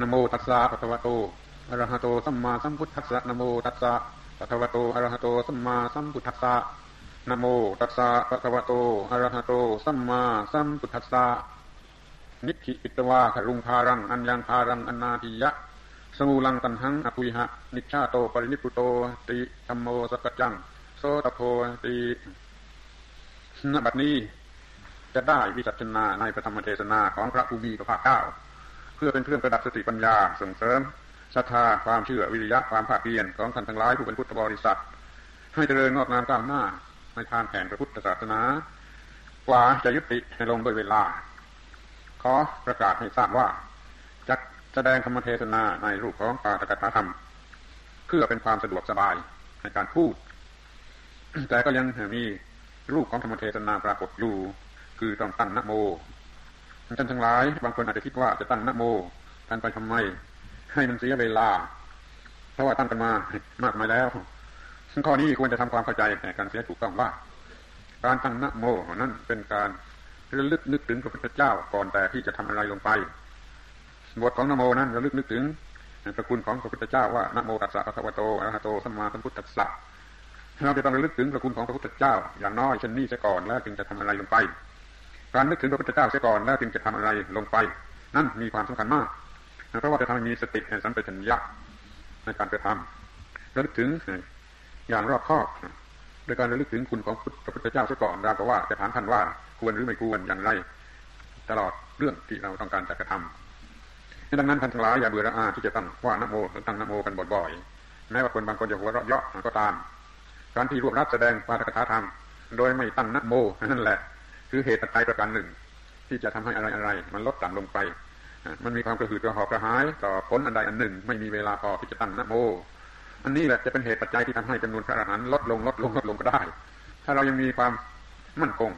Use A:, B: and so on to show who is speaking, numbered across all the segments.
A: นโมตัสสะภะคะวะโตอะระหะโตสัมมาสัมพุทธัสสะนโมตัสสะภะคะวะโตอะระหะโตสัมมาสัมพุทธัสสะนโมตัสสะภะคะวะโตอะระหะโตสัมมาสัมพุทธัสสะนิธิปิตวาขรุงพารัง อัญญังพารังอนาทิยะ สมูลังตันหังอภุยหะ นิชาโตปรินิพุโตติธรรมโมสกัจจัง โสตโพติณบัดนี้จะได้วิจัชนาในพระธรรมเทศนาของพระภูมิพระภาคเก้า พื่อเป็นเครื่องประดับสติปัญญา ส่งเสริมศรัทธาความเชื่อวิริยะความภาคเพียรของท่านทั้งหลายผู้เป็นพุทธบริษัท ให้เจริญงอกงามก้าวหน้าในทางแห่งพระพุทธศาสนา กว่าจะยุติให้ลงโดยเวลา ขอประกาศให้ทราบว่าจะแสดงธรรมเทศนาในรูปของปาตกถาธรรม เพื่อเป็นความสะดวกสบายในการพูด แต่ก็ยังมีรูปของธรรมเทศนาปรากฏอยู่ คือต้องตั้งนโม ท่านทั้งหลาย บางคนอาจจะคิดว่าจะตั้งนโมตั้งไปทำไม ให้มันเสียเวลา เพราะว่าตั้งกันมามากมายแล้วข้อนี้ควรจะทำความเข้าใจแต่การเสียถูกต้องว่า การตั้งนโมนั้นเป็นการระลึกนึกถึงพระพุทธเจ้าก่อนแต่ที่จะทำอะไรลงไปบทของนโมนั้นระลึกนึกถึงพระคุณของพระพุทธเจ้าว่านโมตัสสะภะคะวะโตอะระหะโตสัมมาสัมพุทธัสสะเราจะต้องระลึกถึงพระคุณของพระพุทธเจ้า อย่างน้อยเช่นนี้เสียก่อนแล้วจึงจะทำอะไรลงไป การนึกถึงพระพุทธเจ้าเสียก่อนแล้วจึงจะทำอะไรลงไป นั่นมีความสำคัญมากเพราะว่าจะทำให้มีสติแห่งสัมปชัญญะในการกระทำระลึกถึงอย่างรอบคอบโดยการระลึกถึงคุณของพระพุทธเจ้าเสียก่อนเราก็ว่าจะถามท่านว่าควรหรือไม่ควรอย่างไร ตลอดเรื่องที่เราต้องการจะกระทำดังนั้นท่านทั้งหลายอย่าเบื่อระอาที่จะตั้งว่านโมหรือตั้งนโมกันบ่อยๆแม้ว่าคนบางคนจะหัวเราะเยาะก็ตาม การที่รวบรัดแสดงปาฐกถาธรรมโดยไม่ตั้งนโมนั่นแหละ คือเหตุปัจจัยประการหนึ่ง ที่จะทำให้อะไรอะไรมันลดต่ำลงไป มันมีความกระหืดกระหอบกระหาย ต่อผลอันใดอันหนึ่ง ไม่มีเวลาพอที่จะตั้งนโม อันนี้แหละจะเป็นเหตุปัจจัยที่ทำให้จำนวนพระอรหันต์ลดลงลดลงลดลงก็ได้ ถ้าเรายังมีความมั่นคง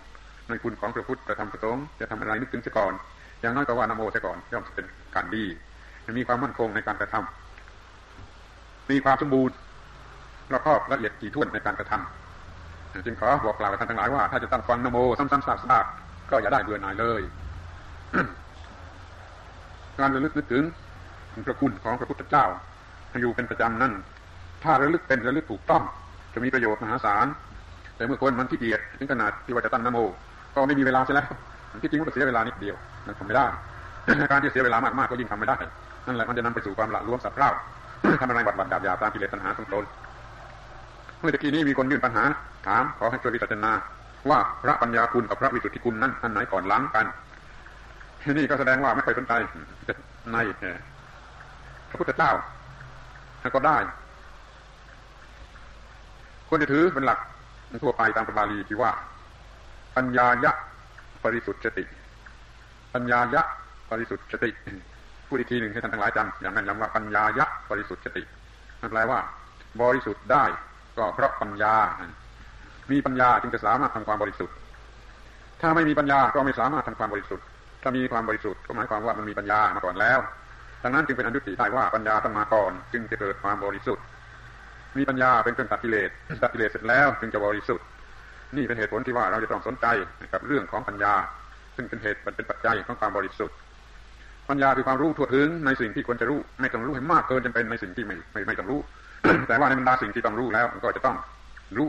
A: ในคุณของพระพุทธประธรรมประสงค์จะทำอะไรนึกถึงเสียก่อน อย่างน้อยก็ว่านโมเสียก่อนย่อมเป็นการดีมีความมั่นคงในการกระทำมีความสมบูรณ์รอบครอบละเอียดถี่ถ้วนในการกระทำ จึงขอบอกกล่าวกับท่านทั้งหลายว่าถ้าจะตั้งฟังนโมซ้ำๆซากๆก็อย่าได้เบื่อหน่ายเลย การระลึกนึกถึงพระคุณของพระพุทธเจ้าอยู่เป็นประจำนั่น ถ้าระลึกเป็นระลึกถูกต้อง จะมีประโยชน์มหาศาล แต่เมื่อคนมันขี้เกียจถึงขนาดที่ว่าจะตั้งนโม ก็ไม่มีเวลาใช่แล้วที่จริงมันเสียเวลานิดเดียวมันทำไม่ได้ การที่เสียเวลามากๆก็ยิ่งทำไม่ได้ นั่นแหละมันจะนำไปสู่ความละล้วงสับเล่าทำอะไรบัดบัดดาบยาตามกิเลสตัณหาตรงตน เมื่อตะกี้นี้มีคนยื่นปัญหา ถามขอให้ช่วยวิจารณาว่าพระปัญญาคุณกับพระวิสุทธิคุณนั้นอันไหนก่อนล้างกันนี่ก็แสดงว่าไม่ค่อยสนใจในพระพุทธเจ้าก็ได้ควรจะถือเป็นหลักทั่วไปตามพระบาลีที่ว่า ปัญญายะปริสุทธิ์สติ ปัญญายะปริสุทธิ์สติพูดอีกทีหนึ่งให้ท่านทั้งหลายจำอย่างนั้นย้ำว่าปัญญายะปริสุทธิ์สตินั่นแปลว่า บริสุทธิ์ได้ ก็เพราะปัญญา มีปัญญาจึงจะสามารถทำความบริสุทธิ์ ถ้าไม่มีปัญญาก็ไม่สามารถทำความบริสุทธิ์ ถ้ามีความบริสุทธิ์ก็หมายความว่ามันมีปัญญามาก่อนแล้ว ดังนั้นจึงเป็นอนุติได้ว่าปัญญาต้องมาก่อน จึงจะเกิดความบริสุทธิ์ มีปัญญาเป็นเครื่องตัดกิเลสตัดกิเลสเสร็จแล้วจึงจะบริสุทธิ์ นี่เป็นเหตุผลที่ว่าเราจะต้องสนใจกับเรื่องของปัญญา ซึ่งเป็นเหตุเป็นปัจจัยของความบริสุทธิ์ปัญญาคือความรู้ทั่วถึงในสิ่งที่ควรจะรู้ ไม่ต้องรู้ให้มากเกินจนเป็นในสิ่งที่ไม่ไม่ไม่ต้องรู้ แต่ว่าในบรรดาสิ่งที่ต้องรู้แล้วก็จะต้องรู้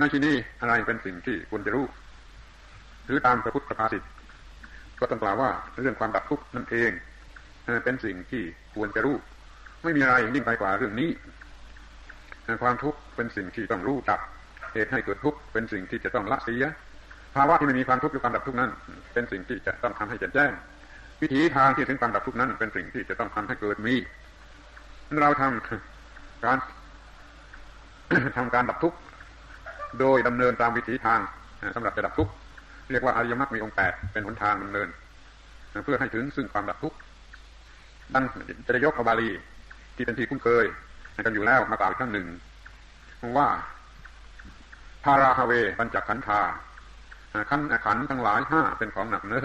A: ในที่นี้อะไรเป็นสิ่งที่ควรจะรู้ หรือตามพระพุทธภาษิตก็ต้องกล่าวว่าเรื่องความดับทุกข์นั่นเองเป็นสิ่งที่ควรจะรู้ ไม่มีอะไรยิ่งไปกว่าเรื่องนี้ความทุกข์เป็นสิ่งที่ต้องรู้จักเหตุให้เกิดทุกข์เป็นสิ่งที่จะต้องละเสียภาวะที่ไม่มีความทุกข์หรือความดับทุกข์นั้น เป็นสิ่งที่จะต้องทำให้แจ่มแจ้งวิธีทางที่ถึงความดับทุกข์นั้น เป็นสิ่งที่จะต้องทำให้เกิดมี เราทำการทำการดับทุกข์โดยดำเนินตามวิถีทางสำหรับจะดับทุกข์เรียกว่าอริยมรรคมีองค์แปดเป็นหนทางดำเนิน เพื่อให้ถึงซึ่งความดับทุกข์ดังจะยกเอาบาลีที่เป็นที่คุ้นเคยกันอยู่แล้วมากล่าวอีกครั้งหนึ่ง ว่าพาราฮาเวปัญจขันธาขันขันทั้งหลายห้าเป็นของหนักเนื้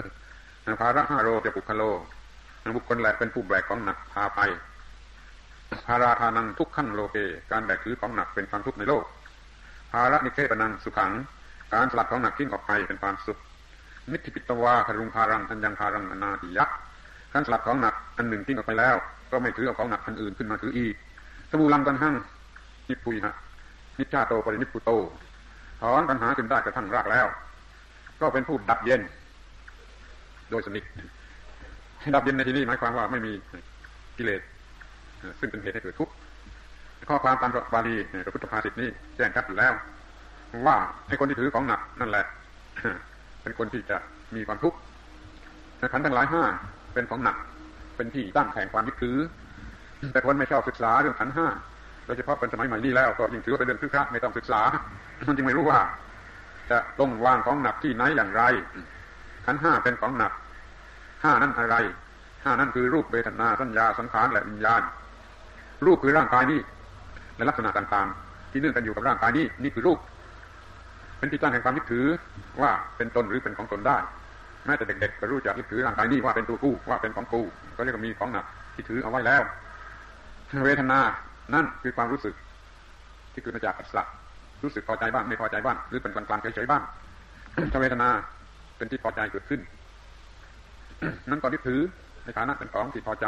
A: อภาระห้าโรจะปุคโลบุคคลแหลกเป็นผู้แบกของหนักพาไป ภาราทานังทุกขั้นโลเก การแบกถือของหนักเป็นความทุกข์ในโลก ภาระนิเคปนังสุขัง การสลัดของหนักทิ้งออกไปเป็นความสุข นิติปิตวาคารุงพารังอัญญังพารังอนาติยะขั้นสลัดของหนักอันหนึ่งทิ้งออกไปแล้ว ก็ไม่ถือเอาของหนักอันอื่นขึ้นมาถืออีกสมุลังกันหั่งนิพุยฮะนิชาโตปรินิพุโตถอนปัญหาขึ้นได้กระทั่งรากแล้ว ก็เป็นผู้ดับเย็น โดยสนิทดับเย็นในที่นี้หมายความว่าไม่มีกิเลส ซึ่งเป็นเหตุให้เกิดทุกข์ข้อความตามบาลีพระพุทธภาษิตนี้แจ้งชัดอยู่แล้ว ว่าไอ้คนที่ถือของหนักนั่นแหละ เป็นคนที่จะมีความทุกข์ขันทั้งหลายห้าเป็นของหนัก เป็นที่ตั้งแห่งความยึดถือ แต่คนไม่ชอบศึกษาเรื่องขันห้าโดยเฉพาะเป็นสมัยใหม่นี้แล้วก็ยิ่งถือว่าเป็นเรื่องคึกคักไม่ต้องศึกษา มันจึงไม่รู้ว่า จะต้องวางของหนักที่ไหนอย่างไร ขันห้าเป็นของหนักห้านั้นอะไรห้านั้นคือรูปเวทนาสัญญาสังขารและวิญญาณ รูปคือร่างกายนี้และลักษณะต่างๆ ที่เนื่องกันอยู่กับร่างกายนี้นี่คือรูป เป็นที่ตั้งแห่งความยึดถือว่าเป็นตนหรือเป็นของตนได้แม้แต่เด็กๆก็รู้จักยึดถือร่างกายนี้ว่าเป็นตัวกูว่าเป็นของกูก็เรียกว่ามีของหนักที่ถือเอาไว้แล้ว เวทนานั่นคือความรู้สึก ที่เกิดมาจากปัสสะรู้สึกพอใจบ้างไม่พอใจบ้างหรือเป็นกลางๆเฉยๆบ้างถ้าเวทนาเป็นที่พอใจเกิดขึ้น นั่นก็ยึดถือในฐานะเป็นของที่พอใจ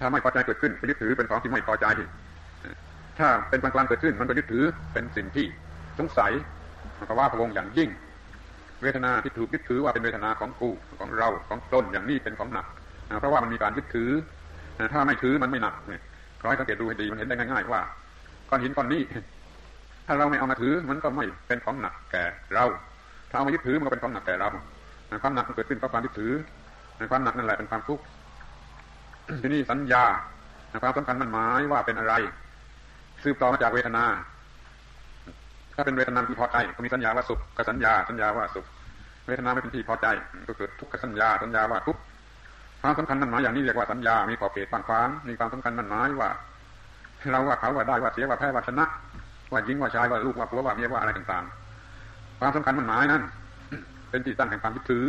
A: ถ้าไม่พอใจเกิดขึ้นก็ยึดถือเป็นของที่ไม่พอใจ ถ้าเป็นกลางๆเกิดขึ้น มันก็ยึดถือเป็นสิ่งที่สงสัยมันก็ว่าพะวงอย่างยิ่ง เวทนาที่ถูกยึดถือว่าเป็นเวทนาของกูของเราของตนอย่างนี้เป็นของหนัก เพราะว่ามันมีการยึดถือ ถ้าไม่ถือมันไม่หนักเนี่ยคอยสังเกตดูให้ดีมันเห็นได้ง่าย ๆ ว่าก้อนหินก้อนนี้ ถ้าเราไม่เอามาถือมันก็ไม่เป็นของหนักแก่เรา ถ้าเอามายึดถือมันก็เป็นของหนักแก่เราความหนักมันเกิดขึ้นเพราะความยึดถือความหนักนั่นแหละเป็นความทุกข์ ที่นี่สัญญาความสำคัญมันหมายว่าเป็นอะไร สืบต่อมาจากเวทนา ถ้าเป็นเวทนาที่พอใจก็มีสัญญาว่าสุขกับสัญญา สัญญาว่าสุข เวทนาไม่เป็นที่พอใจ ก็เกิดทุกขสัญญา สัญญาว่าทุกความสำคัญมันหมายอย่างนี้เรียกว่าสัญญา มีขอบเขตางขวางมีความสำคัญมันหมายว่าเราว่าเขาว่าได้ว่าเสียว่าแพ้ว่าชนะว่าหญิงว่าชายว่าลูกว่าผัวว่าเมียว่าอะไรต่างๆ ความสำคัญมันหมายนั้น เป็นที่ตั้งแห่งความยึดถือ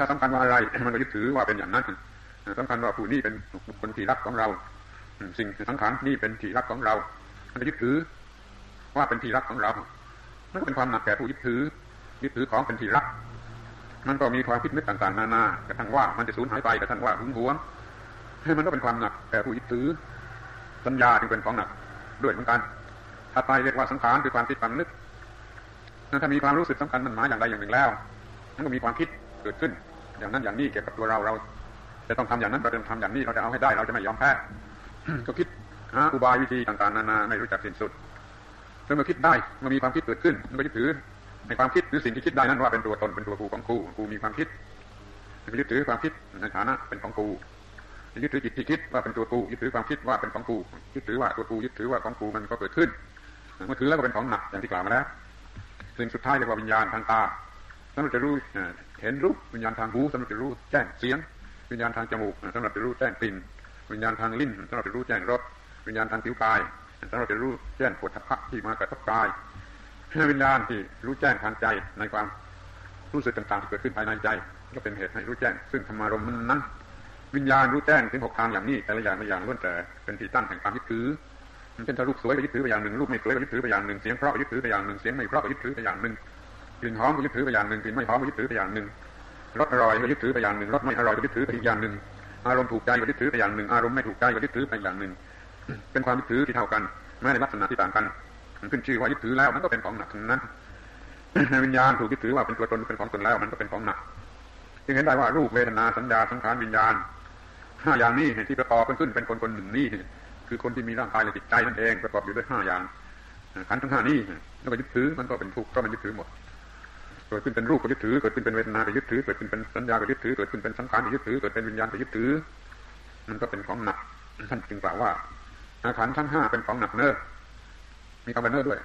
A: ถ้าสำคัญว่าอะไรมันก็ยึดถือว่าเป็นอย่างนั้น สำคัญว่าผู้นี้เป็นบุคคลที่รักของเรา สิ่งสังขารนี่เป็นที่รักของเรามันยึดถือ ว่าเป็นที่รักของเรามันเป็นความหนักแก่ผู้ยึดถือ ยึดถือของเป็นที่รัก มันก็มีความคิดนึกต่างๆ นานากระทั่งว่ามันจะสูญหายไปกระทั่งว่าหึงหวงให้มันก็เป็นความหนักแก่ผู้ยึดถือ สัญญาจึงเป็นของหนักด้วยเหมือนกันถ้าไปเรียกว่าสังขารคือความคิดความนึกถ้ามีความรู้สึกสำคัญมันหมายอย่างใดอย่างหนึ่งแล้ว มันก็มีความคิดเกิดขึ้น อย่างนั้นอย่างนี้เกี่ยวกับตัวเราเรา จะต้องทำอย่างนั้นเราจะทำอย่างนี้เราจะเอาให้ได้ เราจะไม่ยอมแพ้ก็คิดหาอุบายวิธีต่างๆนานาไม่รู้จักสิ้นสุดจนเมื่อคิดได้มันมีความคิดเกิดขึ้นมันก็ยึดถือในความคิดหรือสิ่งที่คิดได้นั้นว่าเป็นตัวตนเป็นตัวกูของกูกูมีความคิดยึดถือความคิดในฐานะเป็นของกูยึดถือจิตที่คิดว่าเป็นตัวกูยึดถือความคิดว่าเป็นของกูยึดถือว่าตัวกูยึดถือว่าของกูมันก็เกิดขึ้นเมื่อถือแล้วก็เป็นของหนักอย่างที่กล่าวมาแล้วสิ่งสุดท้ายเรียกว่าวิญญาณทางตาสำหรับจะรู้เห็นรูปวิญญาณทางหูสำหรับจะรู้แจ้งเสียง วิญญาณทางจมูกสำหรับจะรู้แจ้งกลิ่น วิญญาณทางลิ้นสำหรับจะรู้แจ้งรส วิญญาณทางผิวกายสำหรับจะรู้แจ้งปวดทัพะที่มากระทบกายวิญญาณที่รู้แจ้งทางใจในความรู้สึกต่างๆที่เกิดขึ้นภายในใจ ก็เป็นเหตุให้รู้แจ้ง ซึ่งธรรมารมณ์นั้น วิญญาณรู้แจ้งถึงหกทางอย่างนี้แต่ละอย่างละอย่างล้วนแต่เป็นที่ตั้งแห่งความยึดถือมันเป็นถ้ารูปสวยก็ยึดถือไปอย่างหนึ่งรูปไม่สวยก็ยึดถือไปอย่างหนึ่งเสียงเพราะก็ยึดถือไปอย่างหนึ่งเสียงไม่เพราะก็ยึดถือไปอย่างหนึ่งกลิ่นหอมก็ยึดถือไปอย่างหนึ่งกลิ่นไม่หอมก็ยึดถือไปอย่างหนึ่ง รสอร่อยก็ยึดถือไปอย่างหนึ่งรสไม่อร่อยก็ยึดถือไปอีกอย่างหนึ่งอารมณ์ถูกใจก็ยึดถือไปอย่างหนึ่งอารมณ์ไม่ถูกใจก็ยึดถือไปอย่างหนึ่ง เป็นความยึดถือที่เท่ากันแม้ในลักษณะที่ต่างกันขึ้นชื่อว่ายึดถือแล้วมันก็เป็นของหนักทั้งนั้นวิญญาณถูกยึดถือว่าเป็นตัวตนเป็นของตนแล้วมันก็เป็นของหนักจึงเห็นได้ว่ารูปเวทนาสัญญาสังขารวิญญาณห้าอย่างนี้ที่ประกอบขึ้นเป็นคนคนหนึ่งนี่คือคนที่มีร่างกายและจิตใจนั่นเองประกอบอยู่ด้วยห้าอย่างขันทั้งห้านี้แล้วก็ยึดถือมันก็เป็นทุกข์ก็มันยึดถือหมด เกิดขึ้นเป็นรูปก็ยึดถือ เกิดขึ้นเป็นเวทนาก็ยึดถือ เกิดขึ้นเป็นสัญญาก็ยึดถือ เกิดขึ้นเป็นสังขารก็ยึดถือ เกิดเป็นวิญญาณก็ยึดถือ มันก็เป็นของหนัก ท่านจึงกล่าวว่าขันทั้งห้าเป็นของหนักเนอมีคำว่าเนอด้วย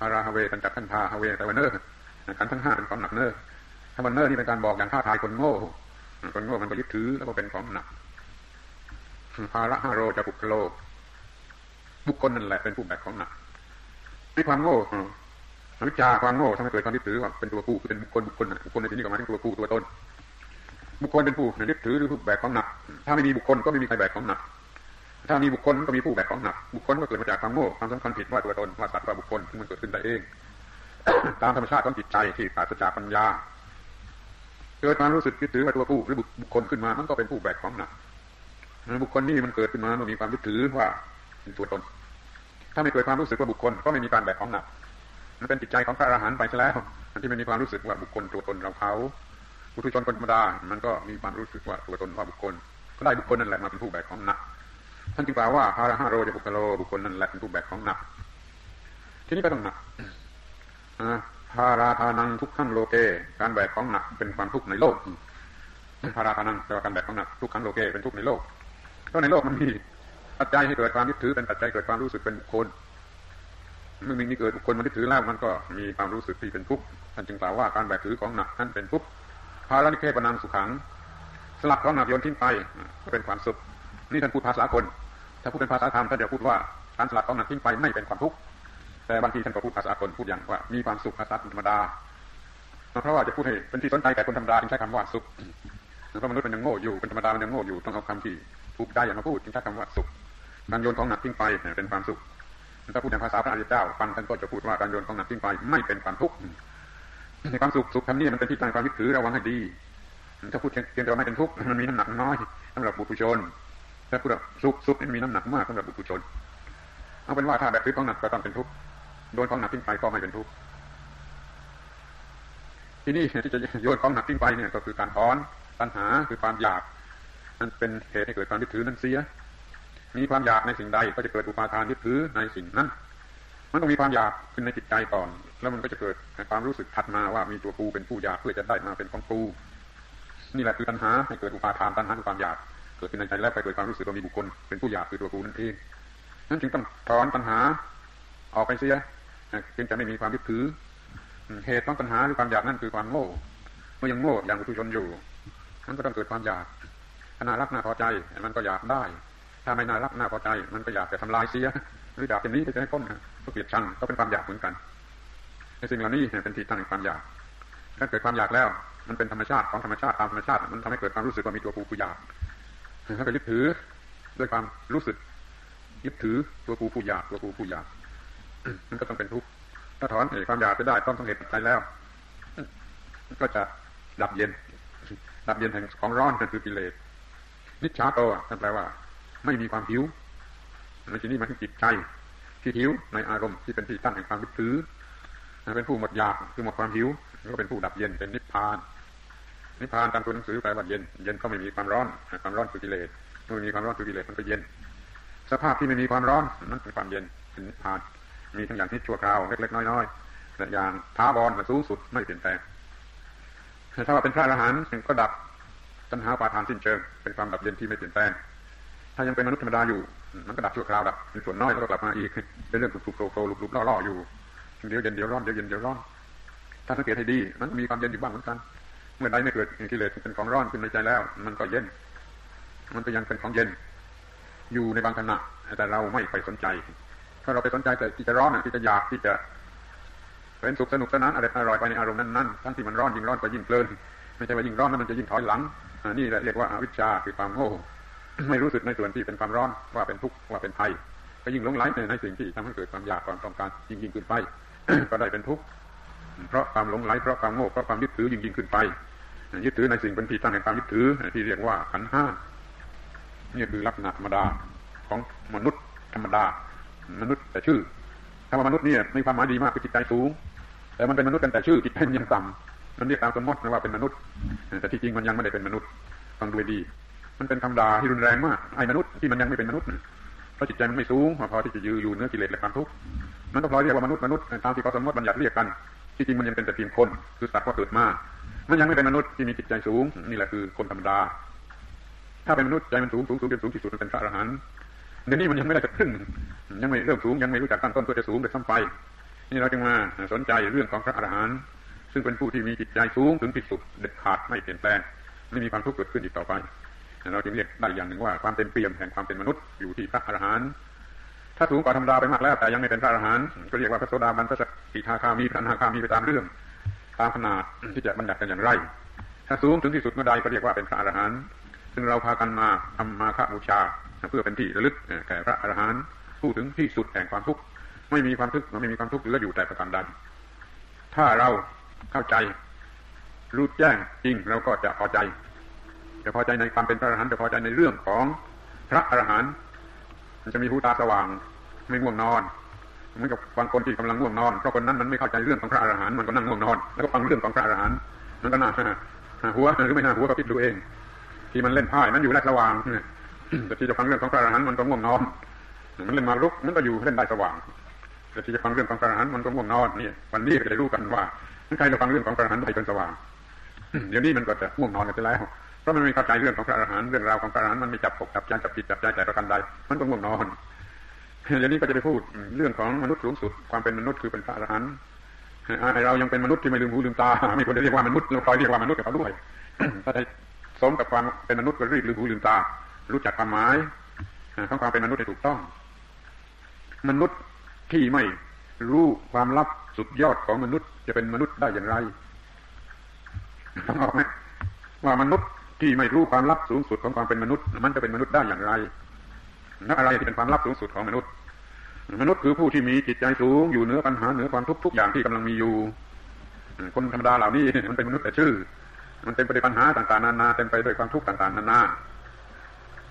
A: อาราฮเวปัญจขันธาฮเวแต่ว่าเนอขันทั้งห้าเป็นของหนักเนอถ้าวันเนอนี่เป็นการบอกอย่างท้าทายคนโง่ คนโง่มันก็ยึดถือแล้วก็เป็นของหนัก ภาระห้าโรจะปุกโลบุคคลนั่นแหละเป็นผู้แบกของหนักในความโง่ อวิชชาความโง่ทำให้เกิดความยึดถือว่าเป็นตัวกูเป็นบุคคลบุคคลบุคคลในที่นี้ก็หมายถึงตัวกูตัวตนบุคคลเป็นผู้ยึดถือหรือผู้แบกของหนัก ถ้าไม่มีบุคคลก็ไม่มีใครแบกของหนัก ถ้ามีบุคคลก็มีผู้แบกของหนัก บุคคลก็เกิดมาจากความโง่ความสำคัญผิดว่าตัวตนว่าสัตว์ว่าบุคคลที่มันเกิดขึ้นได้เอง ตามธรรมชาติของจิตใจที่ปราศจากปัญญาเกิดความรู้สึกยึดถือว่าตัวกูหรือบุคคลขึ้นมามันก็เป็นผู้แบกของหนักบุคคลนี่มันเกิดขึ้นมามันมีความยึดถือว่าเป็นตัวตน ถ้าไม่เกิดความรู้สึกว่าบุคคลก็ไม่มีการแบกของหนัก มันเป็นจิตใจของพระอรหันต์ไปซะแล้วที่ไม่มีความรู้สึกว่าบุคคลตัวตนเราเขาบุตุชนคนธรรมดา มันก็มีความรู้สึกว่าตัวตนว่าบุคคล ก็ได้บุคคลนั่นแหละมาเป็นผู้แบกของหนัก ท่านจึงกล่าวว่าพาราหาโรจะบุคโลบุคคลนั่นแหละเป็นผู้แบกของหนัก ที่นี้ก็ต้องหนักพาราธานังทุกขั้งโลเก การแบกของหนักเป็นความทุกข์ในโลกพาราธานังแปลว่าการแบกของหนักทุกขั้งโลเกเป็นทุกข์ในโลกก็ในโลกมันมีปัจจัยให้เกิดความยึดถือเป็นปัจจัยเกิดความรู้สึกเป็นบุคคล เมื่อมีเกิดบุคคลมายึดถือแล้วมันก็มีความรู้สึกที่เป็นทุกข์ท่านจึงกล่าวว่าการแบกถือของหนักท่านเป็นทุกข์ภารานิเคปนังสุขัง สลับของหนักโยนทิ้งไปก็เป็นความสุขนี่ท่านพูดภาษาคน ถ้าพูดเป็นภาษาธรรมท่านจะพูดว่าการสลัดของหนักทิ้งไปไม่เป็นความทุกข์แต่บางทีท่านก็พูดภาษาคนพูดอย่างว่ามีความสุขภาษาธรรมดาเพราะว่าจะพูดให้เป็นที่สนใจแก่คนธรรมดาจึงใช้คำว่าสุขเพราะมนุษย์มันยังโง่อยู่เป็นธรรมดามันยังโง่อยู่ต้องเอาคำที่พูดได้อย่างมาพูดจึงใช้คำว่าสุขการโยนของหนักทิ้งไปเป็นความสุข ถ้าพูดอย่างภาษาพระอริยเจ้าฟังท่านก็จะพูดว่าการโยนของหนักทิ้งไปไม่เป็นความทุกข์ในความสุขสุขคำนี้มันเป็นที่ตั้งความยึดถือระวังให้ดีถ้าพูดเพียงแต่ว่าไม่เป็นทุกข์มันมีน้ำหนักน้อยสำหรับบุตุชนถ้าพูดว่าสุขสุขมันมีน้ำหนักมากสำหรับบุตุชนเอาเป็นว่าถ้าแบบถือของหนักก็ต้องเป็นทุกข์โดนของหนักทิ้งไปก็ไม่เป็นทุกข์ที่นี่ที่จะโยนของหนักทิ้งไปเนี่ยก็คือการถอนปัญหาคือความอยาก มันเป็นเหตุให้เกิดความยึดถือนั้นเสีย มีความอยากในสิ่งใดก็จะเกิดอุปาทานยึดถือในสิ่งนั้น มันต้องมีความอยากขึ้นในจิตใจก่อน แล้วมันก็จะเกิดความรู้สึกถัดมาว่ามีตัวกูเป็นผู้อยากเพื่อจะได้มาเป็นของกูนี่แหละคือปัญหาให้เกิดอุปาทานปัญหาคือความอยาก เกิดขึ้นในใจแล้วไปเกิดความรู้สึกว่ามีบุคคลเป็นผู้อยากคือตัวกูนั่นเองนั้นจึงต้องถอนปัญหาออกไปเสียจึงจะไม่มีความยึดถือเหตุของปัญหาหรือความอยากนั่นคือความโง่เมื่อยังโง่อย่างผู้ชนอยู่มันก็ต้องเกิดความอยากถ้าน่ารักน่าพอใจมันก็อยากได้ ถ้าไม่น่ารักน่าพอใจ มันก็อยากจะทำลายเสียหรืออยากเป็นนี้จะให้พ้นก็เกลียดชังก็เป็นความอยากเหมือนกันในสิ่งเหล่านี้เป็นที่ตั้งแห่งความอยากถ้าเกิดความอยากแล้ว มันเป็นธรรมชาติของธรรมชาติตามธรรมชาติ มันทำให้เกิดความรู้สึกว่ามีตัวกูกูอยากถ้าไปยึดถือด้วยความรู้สึก ยึดถือตัวกูกูอยากตัวกูกูอยากมันก็ต้องเป็นทุกข์ถ้าถอนความอยากไปได้ต้องต้องเหตุใจแล้ว ก็จะดับเย็นดับเย็นแห่งของร้อนนั่นคือกิเลสนิชชาโตนั่นแปลว่า ไม่มีความหิวในที่นี้มันจิตใจที่หิวในอารมณ์ที่เป็นที่ตั้งแห่งความยึดถือเป็นผู้หมดอยากคือหมดความหิวก็เป็นผู้ดับเย็นเป็นนิพพาน นิพพานตามตัวหนังสือแปลว่าเย็น เย็นก็ไม่มีความร้อนความร้อนคือกิเลสเมื่อมีความร้อนคือกิเลสมันก็เย็น สภาพที่ไม่มีความร้อนนั่นเป็นความเย็นเป็นนิพพาน มีทั้งอย่างที่ชั่วคราวเล็กๆน้อยๆและอย่างท้าบอลสูงสุดไม่เปลี่ยนแปลงถ้าว่าเป็นพระอรหันต์ก็ดับตัณหาปาทานสิ้นเชิงเป็นความดับเย็นที่ไม่เปลี่ยนแปลง ถ้ายังเป็นมนุษย์ธรรมดาอยู่ มันก็ดับชั่วคราวดับเป็นส่วนน้อยแล้วก็กลับมาอีกเป็นเรื่องถูกๆโผล่ๆลุกๆล่อๆอยู่เดี๋ยวเย็นเดี๋ยวร้อนเดี๋ยวเย็นเดี๋ยวร้อน ถ้าสังเกตให้ดีมันมีความเย็นอยู่บ้างเหมือนกัน เมื่อใดไม่เกิดกิเลสเป็นของร้อนขึ้นในใจแล้ว มันก็เย็น มันก็ยังเป็นของเย็น อยู่ในบางขณะแต่เราไม่ไปสนใจ ถ้าเราไปสนใจแต่ที่จะร้อนที่จะอยากที่จะเป็นสุขสนุกสนานอะไรอร่อยไปในอารมณ์นั้นๆทั้งที่มันร้อนยิ่งร้อนก็ยิ่งเพลินไม่ใช่ว่ายิ่งร้อนแล้วมันจะยิ่งถอยหลังนี่แหละเรียกว่าอวิชชาคือความโง่ ไม่รู้สึกในส่วนที่เป็นความร้อนว่าเป็นทุกข์ว่าเป็นภัยก็ยิ่งหลงไหลในสิ่งที่ทำให้เกิดความอยากความต้องการยิ่งยิ่งขึ้นไป ก็ได้เป็นทุกข์เพราะความหลงไหลเพราะความโง่เพราะความยึดถือยิ่งยิ่งขึ้นไปยึดถือในสิ่งเป็นที่ตั้งแห่งความยึดถือที่เรียกว่าขันห้านี่คือลักษณะธรรมดาของมนุษย์ธรรมดามนุษย์แต่ชื่อถ้าว่ามนุษย์เนี่ยมีความหมายดีมากคือจิตใจสูง แต่มันเป็นมนุษย์กันแต่ชื่อจิตใจยังต่ำมันเรียกตามสมมติว่าเป็นมนุษย์ แต่ที่จริงมันยังไม่ได้เป็นมนุษย์ฟังดูดี มันเป็นคำด่าที่รุนแรงมากไอ้มนุษย์ที่มันยังไม่เป็นมนุษย์เพราะจิตใจมันไม่สูงพอที่จะยืนอยู่เนื้อกิเลสและความทุกข์มันก็พลอยเรียกว่ามนุษย์มนุษย์ตามที่เขาสมมติบัญญัติเรียกกัน ที่จริงมันยังเป็นแต่เพียงคนคือสัตว์ว่าเกิดมา มันยังไม่เป็นมนุษย์ที่มีจิตใจสูง นี่แหละคือคนธรรมดา ถ้าเป็นมนุษย์ใจมันสูงสูงสูงเป็นสูงที่สุดเป็นพระอรหันต์เดี๋ยวนี้มันยังไม่ได้จะครึ่งยังไม่เริ่มสูงยังไม่รู้จักตั้งต้นเพื่อจะสูงเลยซ้ำไป นี่เราจึงมาสนใจเรื่องของพระอรหันต์ซึ่งเป็นผู้ที่มีจิตใจสูงถึงที่สุดเด็ดขาดไม่เปลี่ยนแปลงไม่มีความทุกข์เกิดขึ้นอีกต่อไป เราจึงเรียกได้อย่างหนึ่งว่าความเต็มเปี่ยมแห่งความเป็นมนุษย์อยู่ที่พระอรหันต์ถ้าสูงกว่าธรรมดาไปมากแล้วแต่ยังไม่เป็นพระอรหันต์ก็เรียกว่าพระโสดาบันพระสกิทาคามีพระนาคามีไปตามเรื่อง ตามขนาดที่จะบรรยัติกันอย่างไร ถ้าสูงถึงที่สุดเมื่อใดก็เรียกว่าเป็นพระอรหันต์ซึ่งเราพากันมาทำมาฆบูชา เพื่อเป็นที่ระลึกแก่พระอรหันต์ผู้ถึงที่สุดแห่งความทุกข์ไม่มีความทุกข์ไม่มีความทุกข์เหลืออยู่แต่ประการใดถ้าเราเข้าใจรู้แจ้งจริงเราก็จะพอใจ จะพอใจในความเป็นพระอรหันต์จะพอใจในเรื่องของพระอรหันต์มันจะมีหูตาสว่างไม่ง่วงนอนเหมือนกับบางคนที่กำลังง่วงนอนเพราะคนนั้นมันไม่เข้าใจเรื่องของพระอรหันต์มันก็นั่งง่วงนอน แล้วก็ฟังเรื่องของพระอรหันต์มันก็น่าหัวหรือไม่น่าหัวก็คิดดูเอง ที่มันเล่นไพ่มันอยู่แรกสว่างแต่ที่จะฟังเรื่องของพระอรหันต์มันก็ง่วงนอนมันเล่นมาลุกมันก็อยู่เล่นได้สว่างแต่ที่จะฟังเรื่องของพระอรหันต์มันก็ง่วงนอนนี่วันนี้จะได้รู้กันว่าใครจะฟังเรื่องของพระอรหันต์ได้จนสว่างเดี๋ยวนี้มันก็จะง่วงนอนกันไปแล้ว ราะมันไม่เข้าใจเรื่องของพระอรหันต์เรื่องราวของพระอรหันต์มันไม่จับปกจับใจจับจิตจับใจแต่ประการใดมันก็ง่วงนอนเดี๋ยวนี้ก็จะไปพูดเรื่องของมนุษย์สูงสุด ความเป็นมนุษย์คือเป็นพระอรหันต์เรายังเป็นมนุษย์ที่ไม่ลืมหูลืมตามีคนเรียกว่ามนุษย์เราคอยเรียกว่ามนุษย์กับเขาด้วยถ้าได้สมกับความเป็นมนุษย์ก็รีบลืมหูลืมตา รู้จักความหมายของความเป็นมนุษย์ให้ถูกต้อง มนุษย์ที่ไม่รู้ความลับสุดยอดของมนุษย์จะเป็นมนุษย์ได้อย่างไรต้องบอกไหมว่ามนุษย์ ที่ไม่รู้ความลับสูงสุดของความเป็นมนุษย์ มันจะเป็นมนุษย์ได้อย่างไรนักอะไรที่เป็นความลับสูงสุดของมนุษย์ มนุษย์คือผู้ที่มีจิตใจสูงอยู่เหนือปัญหาเหนือความทุกข์ทุกอย่างที่กำลังมีอยู่ คนธรรมดาเหล่านี้มันเป็นมนุษย์แต่ชื่อ มันเต็มไปด้วยปัญหาต่างๆนานาเต็มไปด้วยความทุกข์ต่างๆนานา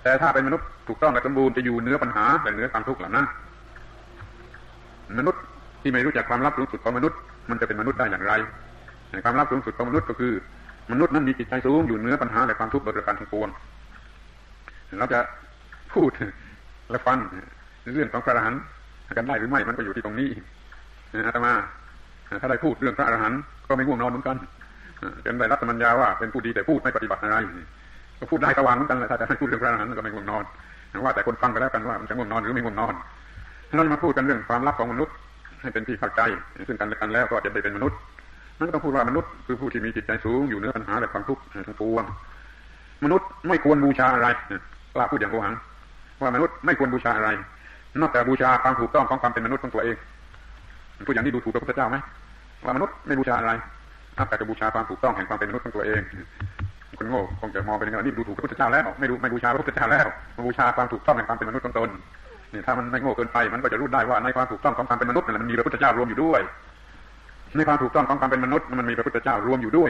A: แต่ถ้าเป็นมนุษย์ถูกต้องและสมบูรณ์จะอยู่เหนือปัญหาแต่เหนือความทุกข์เหล่านั้นมนุษย์ที่ไม่รู้จักความลับสูงสุดของมนุษย์ มันจะเป็นมนุษย์ได้อย่างไรความลับสูงสุดของมนุษย์ก็คือ มนุษย์นั้นมีจิตใจสูงอยู่เหนือปัญหาและความทุกข์โดยประการทั้งปวงเราจะพูดและฟังเรื่องของพระอรหันต์กันได้หรือไม่มันก็อยู่ที่ตรงนี้อาตมา ถ้าได้พูดเรื่องพระอรหันต์ก็ไม่ง่วงนอนเหมือนกันจนได้รับสัญญาว่าเป็นผู้ดีแต่พูดไม่ปฏิบัติอะไรก็พูดได้สว่างเหมือนกันแหละถ้าจะให้พูดเรื่องพระอรหันต์ก็ไม่ง่วงนอนว่าแต่คนฟังก็แล้วกันว่ามันจะง่วงนอนหรือไม่ง่วงนอนเราจะมาพูดกันเรื่องความลับของมนุษย์ให้เป็นที่เข้าใจ ซึ่งกันและกันแล้วก็จะได้เป็นมนุษย์ นั่นก็ต้องพูดว่ามนุษย์คือผู้ที่มีจิตใจสูงอยู่เหนือปัญหาและความทุกข์ทั้งปวงมนุษย์ไม่ควรบูชาอะไรกล้าพูดอย่างโกหังว่ามนุษย์ไม่ควรบูชาอะไร นอกจากบูชาความถูกต้องของความเป็นมนุษย์ของตัวเองพูดอย่างนี้ดูถูกพระพุทธเจ้าไหมว่ามนุษย์ไม่บูชาอะไรนอกจากจะบูชาความถูกต้องแห่งความเป็นมนุษย์ของตัวเองคนโง่คงจะมองไปในนี้ดูถูกพระพุทธเจ้าแล้วไม่ดูไม่บูชาพระพุทธเจ้าแล้วมาบูชาความถูกต้องแห่งความเป็นมนุษย์ของตนนี่ถ้ามันไม่โง่เกินไปมันก็จะรู้ได้ว่าในความถูกต้องของความเป็นมนุษย์นั่นมันมีพระพุทธเจ้ารวมอยู่ด้วย ในความถูกต้องของความเป็นมนุษย์มันมีพระพุทธเจ้ารวมอยู่ด้วย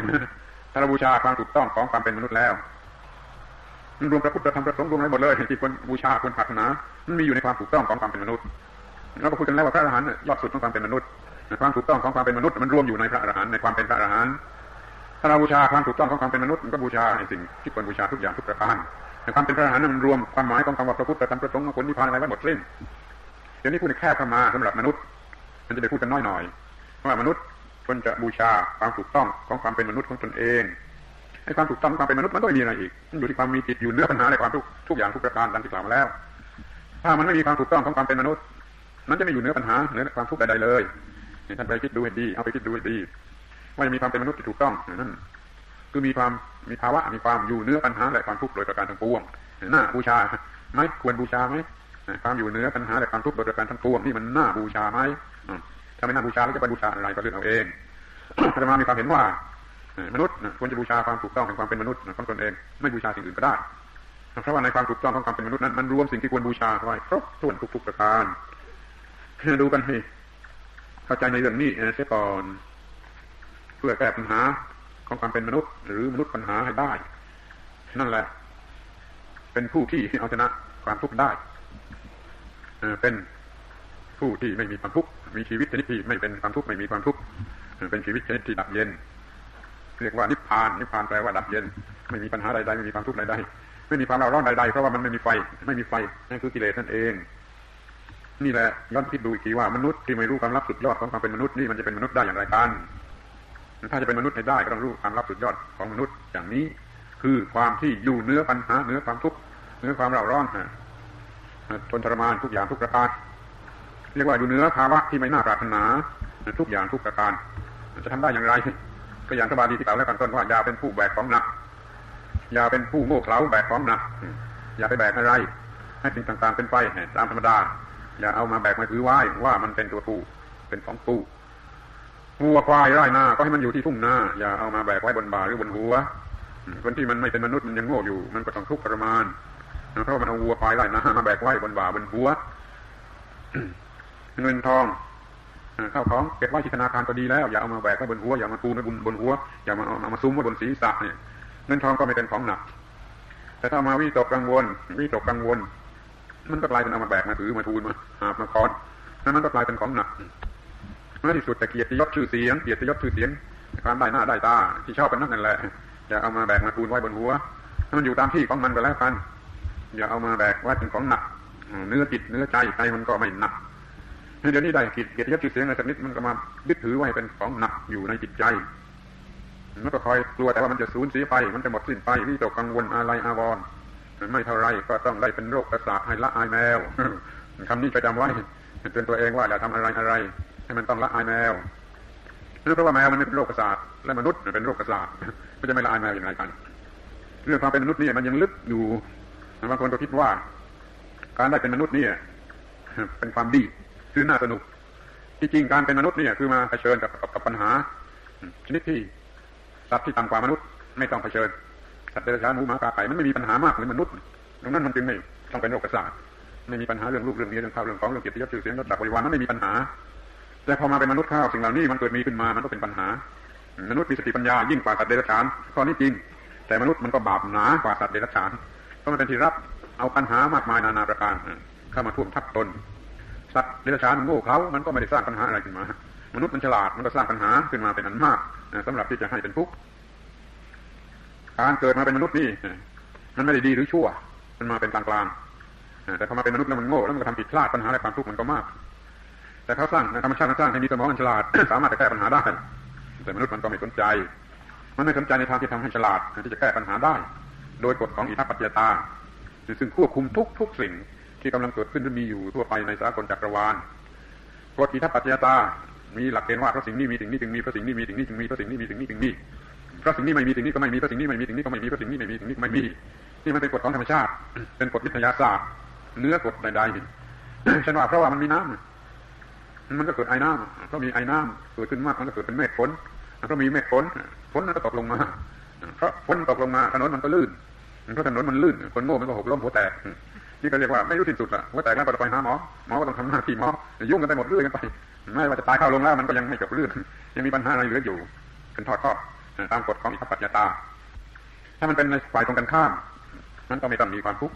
A: ถ้าเราบูชาความถูกต้องของความเป็นมนุษย์แล้วมันรวมพระพุทธธรรมพระสงฆ์รวมไว้หมดเลยที่คนบูชาคนปรารถนามันมีอยู่ในความถูกต้องของความเป็นมนุษย์เราก็พูดกันแล้วว่าพระอรหันต์ยอดสุดของความเป็นมนุษย์ความถูกต้องของความเป็นมนุษย์มันรวมอยู่ในพระอรหันต์ในความเป็นพระอรหันต์ถ้าเราบูชาความถูกต้องของความเป็นมนุษย์มันก็บูชาในสิ่งที่ควรบูชาทุกอย่างทุกประการในความเป็นพระอรหันต์มันรวมความหมายของคำว่าพระพุทธธรรมพระสงฆ์ผลนิพพานอะไรไว้หมดสิ้นเดี๋ยวนี้พูดแค่เข้ามาสำหรับมนุษย์ มันจะได้พูดกันน้อยหน่อย ว่ามนุษย์ควรจะบูชาความถูกต้องของความเป็นมนุษย์ของตนเองไอ้ความถูกต้องความเป็นมนุษย์มันก็ไม่มีอะไรอีกมันอยู่ที่ความมีจิตอยู่เนื้อปัญหาในความทุกทุกอย่างทุกประการดังที่กล่าวมาแล้ว ถ้ามันไม่มีความถูกต้องของความเป็นมนุษย์ มันจะไม่อยู่เนื้อปัญหาเนื้อความทุกข์ใดๆเลยท่านไปคิดดูให้ดี เอาไปคิดดูให้ดี ว่าจะมีความเป็นมนุษย์ที่ถูกต้องนั่นคือมีความมีภาวะมีความอยู่เนื้อปัญหาและความทุกข์โดยประการทั้งปวงน่าบูชาไหมควรบูชาไหมความอยู่เนื้อปัญหาและความทุกข์โดยประการทั้งปวงนี่มันน่าบูชาไหม ถ้าไม่น่าบูชาแล้วจะไปบูชาอะไรก็เรื่องเอาเองอาตมามีความเห็นว่ามนุษย์ควรจะบูชาความถูกต้องของความเป็นมนุษย์ของตนเองไม่บูชาสิ่งอื่นก็ได้เพราะว่าในความถูกต้องของความเป็นมนุษย์นั้นมันรวมสิ่งที่ควรบูชาไว้ครบถ้วนทุกๆประการดูกันให้เข้าใจในเรื่องนี้เสียก่อน เพื่อแก้ปัญหาของความเป็นมนุษย์ หรือมนุษย์ปัญหาให้ได้ นั่นแหละ เป็นผู้ที่เอาชนะความทุกข์ได้เป็น ผู้ที่ไม่มีความทุกข์มีชีวิตชนิดที่ไม่เป็นความทุกข์ไม่มีความทุกข์เป็นชีวิตชนิดที่ดับเย็น เรียกว่านิพพานนิพพานแปลว่าดับเย็น ไม่มีปัญหาใดๆไม่มีความทุกข์ใดๆไม่มีความเราร้อนใดๆเพราะว่ามันไม่มีไฟ ไม่มีไฟนั่นคือกิเลสนั่นเอง นี่แหละย้อนคิดดูอีกทีว่ามนุษย์ที่ไม่รู้ความลับสุดยอดของความเป็นมนุษย์นี่มันจะเป็นมนุษย์ได้อย่างไรกันถ้าจะเป็นมนุษย์ให้ได้ก็ต้องรู้ความลับสุดยอดของมนุษย์อย่างนี้ คือความที่อยู่เนื้อปัญหาเนื้อความทุกข์เนื้อความเร่าร้อนทนทรมานทุกอย่างทุกประการ เรียกว่าอยู่เนื้อภาวะที่ไม่น่าปรารถนา ทุกอย่างทุกประการ จะทำได้อย่างไร ก็อย่างสบายดีที่กล่าวแล้วกันต้นว่าอย่าเป็นผู้แบกของหนักอย่าเป็นผู้โง่เขลาแบกของหนัก อย่าไปแบกอะไร ให้สิ่งต่างๆเป็นไปตามธรรมดา อย่าเอามาแบกมาถือไว้ว่ามันเป็นตัวผู้เป็นของผู้วัวควายไร่นา ก็ให้มันอยู่ที่ทุ่งนา อย่าเอามาแบกไว้บนบ่าหรือบนหัว คนที่มันไม่เป็นมนุษย์มันยังโง่อยู่ มันก็ต้องทุกข์ทรมาน เพราะมันเอาวัวควายไร่นามาแบกไว้บนบ่าบนหัว เงินทองข้าวของเก็บไว้ที่ธนาคารก็ดีแล้ว อย่าเอามาแบกไว้บนหัวอย่ามาปูไว้บนบนหัวอย่ามาเอามาซุ้มไว้บนศีรษะเนี่ยเงินทองก็ไม่เป็นของหนัก แต่ถ้ามาวิตกกังวลวิตกกังวล มันก็กลายเป็นเอามาแบกมาถือมาทูลมาหาบมาคอนแล้วมันก็กลายเป็นของหนักเมื่อที่สุดแต่เกียรติยศชื่อเสียงเกียรติยศชื่อเสียงความได้หน้าได้ตาที่ชอบกันนั่นแหละอย่าเอามาแบกมาทูลไว้บนหัวมันอยู่ตามที่ของมันก็แล้วกันอย่าเอามาแบกไว้เป็นของหนักเนื้อจิตเนื้อใจใจมันก็ไม่หนัก เดี๋ยวนี้ได้เกียรติยศชื่อเสียงอะไรสักนิดมันก็มายึดถือไว้เป็นของหนักอยู่ในจิตใจมันก็คอยกลัวแต่ว่ามันจะสูญเสียไป มันจะหมดสิ้นไปวิตกกังวลอะไรอาวรณ์ไม่เท่าไรก็ต้องได้เป็นโรคประสาทให้ละอายแมวคำนี้ไปจำไว้เตือนตัวเองว่าอย่าทำอะไรอะไร ให้มันต้องละอายแมวเพราะว่าแมวมันไม่เป็นโรคประสาทและมนุษย์เป็นโรคประสาทก็จะไม่ละอายแมวอย่างไรกัน เรื่องความเป็นมนุษย์นี่มันยังลึกอยู่บางคนก็คิดว่า การได้เป็นมนุษย์นี่เป็นความดี คือน่าสนุก ที่จริงการเป็นมนุษย์เนี่ยคือมาเผชิญกับกับปัญหา ชนิดที่สัตว์ที่ต่ำกว่ามนุษย์ ไม่ต้องเผชิญ สัตว์เดรัจฉานหมูหมากาไก่มันไม่มีปัญหามากเหมือนมนุษย์ดังนั้นมันจึงไม่ต้องเป็นโรคประสาทไม่มีปัญหาเรื่องลูกเรื่องนี้เรื่องข้าวเรื่องของเรื่องเกียรติยศชื่อเสียงระดับบริวารมันไม่มีปัญหา แต่พอมาเป็นมนุษย์ข้าวสิ่งเหล่านี้มันเกิดมีขึ้นมามันก็เป็นปัญหามนุษย์มีสติปัญญายิ่งกว่าสัตว์เดรัจฉานข้อนี้จริง แต่มนุษย์มันก็บาปหนากว่าสัตว์เดรัจฉานเพราะมันเป็นที่รับเอาปัญหามากมายนานาประการเข้ามาท่วมทับตน สัตว์เดรัจฉานมันโง่เขามันก็ไม่ได้สร้างปัญหาอะไรขึ้นมา มนุษย์มันฉลาดมันก็สร้างปัญหาขึ้นมาเป็นอันมากสำหรับที่จะให้เป็นทุกข์การเกิดมาเป็นมนุษย์นี่มันไม่ได้ดีหรือชั่ว มันมาเป็นกลางกลางแต่พอมาเป็นมนุษย์แล้วมันโง่แล้วมันก็ทำผิดพลาดปัญหาและความทุกข์มันก็มาก แต่เขาสร้างธรรมชาติสร้างให้มีสมองฉลาด สามารถจะแก้ปัญหาได้ แต่มนุษย์มันก็ไม่สนใจ มันไม่สนใจในทางที่ทำให้ฉลาดที่จะแก้ปัญหาได้ โดยกฎของอิทธิปัจจยตาซึ่งควบคุมทุกทุกสิ่ง ที่กำลังเกิดขึ้นหรือมีอยู่ทั่วไปในสากลจักรวาลกฎอิทธิปัจจยตา มีหลักเกณฑ์ว่าพระสิ่งนี้มีสิ่งนี้จึงมีพระสิ่งนี้มีสิ่งนี้จึงมีพระสิ่งนี้มีสิ่งนี้จึงมีพระสิ่งนี้ไม่มีสิ่งนี้ก็ไม่มีพระสิ่งนี้ไม่มีสิ่งนี้ก็ไม่มีพระสิ่งนี้ไม่มีสิ่งนี้ก็ไม่มีนี่มันเป็นกฎของธรรมชาติ เป็นกฎวิทยาศาสตร์เนื้อกฎใดๆเช่นว่าเพราะว่ามันมีน้ำมันก็เกิดไอ้น้ำเพราะมีไอ้น้ำเกิดขึ้นมากมันก็เกิดเป็นเมฆฝนเพราะมีเมฆฝนฝนนั้นก็ตกลงมาเพราะฝนตกลงมาถนนมันก็ลื่นเพราะถนนมันลื่นคนโง่มันก็หกล้มหัวแตก นี่ก็เรียกว่าไม่รู้สิ้นสุดละหัวแตกแล้วก็ไปหาหมอหมอก็ต้องทำหน้าที่หมอยุ่งกันไปหมดเรื่อยกันไปไม่ว่าจะตายเข้าลงแล้วมันก็ยังไม่จบเรื่องยังมีปัญหาอะไรเหลืออยู่เป็นทอดทอตามกฎของอิทธิปัจจตา ถ้ามันเป็นในฝ่ายตรงกันข้ามมันก็ไม่ต้องมีความทุกข์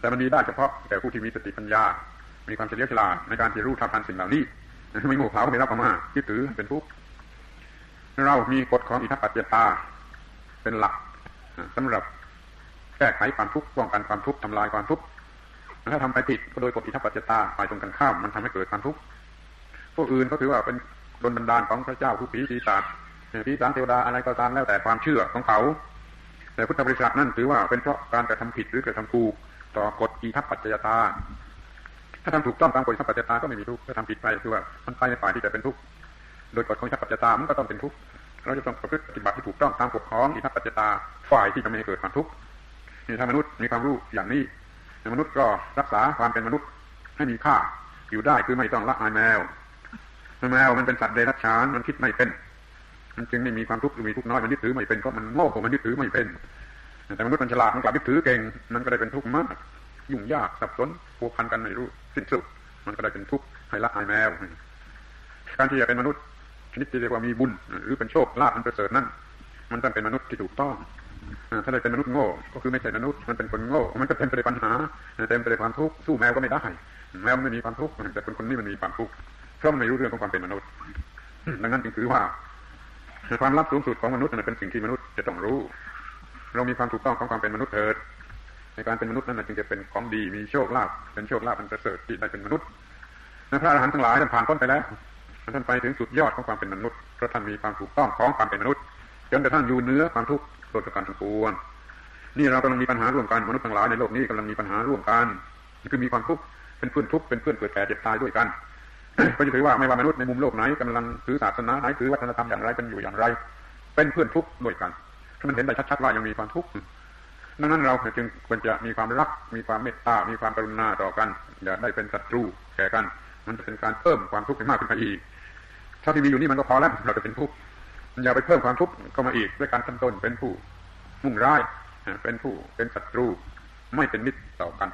A: แต่มันมีได้เฉพาะแก่ผู้ที่มีสติปัญญา มีความเฉลียวฉลาดในการที่รู้ทันทันสิ่งเหล่านี้ไม่โง่เขลาไม่รับประมาคิดถือเป็นทุกข์เรามีกฎของอิทธิปัจจตา เป็นหลักสำหรับแก้ไขความทุกข์ป้องกันความทุกข์ทำลายความทุกข์ ถ้าทำไปผิดก็โดยกฎอิทธิปัจจตาฝ่ายตรงกันข้ามมันทำให้เกิดความทุกข์พวกอื่นก็ถือว่าเป็นดลบันดาลของพระเจ้าผู้ผีปีศาจผีสางเทวดาอะไรก็ตามแล้วแต่ความเชื่อของเขา แต่พุทธบริษัทนั่นถือว่าเป็นเพราะการกระทำผิดหรือกระทำถูกต่อกฎอิทัปปัจจตา ถ้าทำถูกต้องตามกฎอิทัปปัจจตาก็ไม่มีทุกข์ถ้าทำผิดไปคือว่ามันไปในฝ่ายที่จะเป็นทุกข์โดยกฎของอิทัปปัจจตามันก็ต้องเป็นทุกข์เราจะต้องปฏิบัติที่ถูกต้องตามกฎของอิทัปปัจจตาฝ่ายที่จะไม่ให้เกิดความทุกข์นี่ถ้ามนุษย์มีความรู้อย่างนี้ มนุษย์ก็รักษาความเป็นมนุษย์ให้มีค่าอยู่ได้คือไม่ต้องละอายแมวแมวมันเป็นสัตว์เดรัจฉานมันคิดไม่เป็น มันจึงไม่มีความทุกข์หรือมีทุกข์น้อยมันยึดถือไม่เป็นก็มันโง่มันยึดถือไม่เป็นแต่มนุษย์มันฉลาดมันกลับยึดถือเก่งมันก็ได้เป็นทุกข์มากยุ่งยากสับสนพัวพันกันไม่รู้สิ้นสุดมันก็ได้เป็นทุกข์ให้ละอายแมวการที่จะเป็นมนุษย์ชนิดที่เรียกว่ามีบุญ หรือเป็นโชคลาภอันประเสริฐนั่นมันต้องเป็นมนุษย์ที่ถูกต้อง ถ้าได้เป็นมนุษย์โง่ ก็คือไม่ใช่มนุษย์มันเป็นคนโง่ มันก็เต็มไปด้วยปัญหาเต็มไปด้วยความทุกข์สู้แมวก็ไม่ได้แมวไม่มีความทุกข์แต่คนคนนี้มันมีความทุกข์เพราะมันไม่รู้เรื่องของความเป็นมนุษย์ดังนั้นจึงถือว่าความลับสูงสุดของมนุษย์นั้นเป็นสิ่งที่มนุษย์จะต้องรู้ เรามีความถูกต้องของความเป็นมนุษย์เถิด ในการเป็นมนุษย์นั้นจึงจะเป็นของดีมีโชคลาภเป็นโชคลาภอันประเสริฐที่ได้เป็นมนุษย์พระอรหันต์ทั้งหลายท่านผ่านพ้นไปแล้วท่านไปถึงสุดยอดของความเป็นมนุษย์เพราะท่านมีความถูกต้องของความเป็นมนุษย์จนกระทั่งอยู่เนื้อความทุกข์ โดยประการทั้งปวงนี่เรากำลังมีปัญหาร่วมกันมนุษย์ทั้งหลายในโลกนี้กำลังมีปัญหาร่วมกันคือมีความทุกข์เป็นเพื่อนทุกข์เป็นเพื่อนเกิดแก่เจ็บตายด้วยกันก็จะถือว่าไม่ว่ามนุษย์ในมุมโลกไหนกำลังถือศาสนาไหนถือวัฒนธรรมอย่างไรเป็นอยู่อย่างไร เป็นเพื่อนทุกข์ด้วยกันถ้ามันเห็นได้ชัดๆว่ายังมีความทุกข์ดังนั้นเราจึงควรจะมีความรักมีความเมตตา มีความกรุณาต่อกัน อย่าได้เป็นศัตรูแก่กัน มันจะเป็นการเพิ่มความทุกข์ให้มากขึ้นไปอีกถ้าที่มีอยู่นี่มันก็พอแล้วเราจะเป็นทุกข์ อย่าไปเพิ่มความทุกข์เข้ามาอีกด้วยการตั้งตนเป็นผู้มุ่งร้ายเป็นผู้เป็นศัตรูไม่เป็นมิตรต่อกัน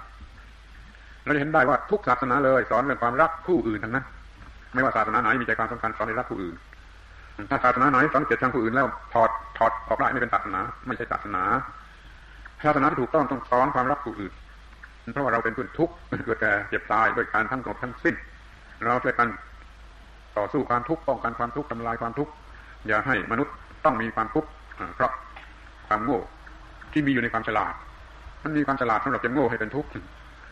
A: เราจะเห็นได้ว่าทุกศาสนาเลย สอนเรื่องความรักผู้อื่นทั้งนั้นไม่ว่าศาสนาไหนมีใจความสำคัญสอนในรักผู้อื่น ถ้าศาสนาไหนสอนเกลียดชังผู้อื่นแล้วถอดถอดออกได้ไม่เป็นศาสนา ไม่ใช่ศาสนาศาสนาที่ถูกต้องต้องสอนความรักผู้อื่น เพราะว่าเราเป็นคนทุกข์เกิดแก่เจ็บตายด้วยการทั้งหมดทั้งสิ้น เราช่วยกันต่อสู้ความทุกข์ป้องกันความทุกข์ทำลายความทุกข์ อย่าให้มนุษย์ต้องมีความทุกข์เพราะความโง่ที่มีอยู่ในความฉลาด มันมีความฉลาดสำหรับจะโง่ให้เป็นทุกข์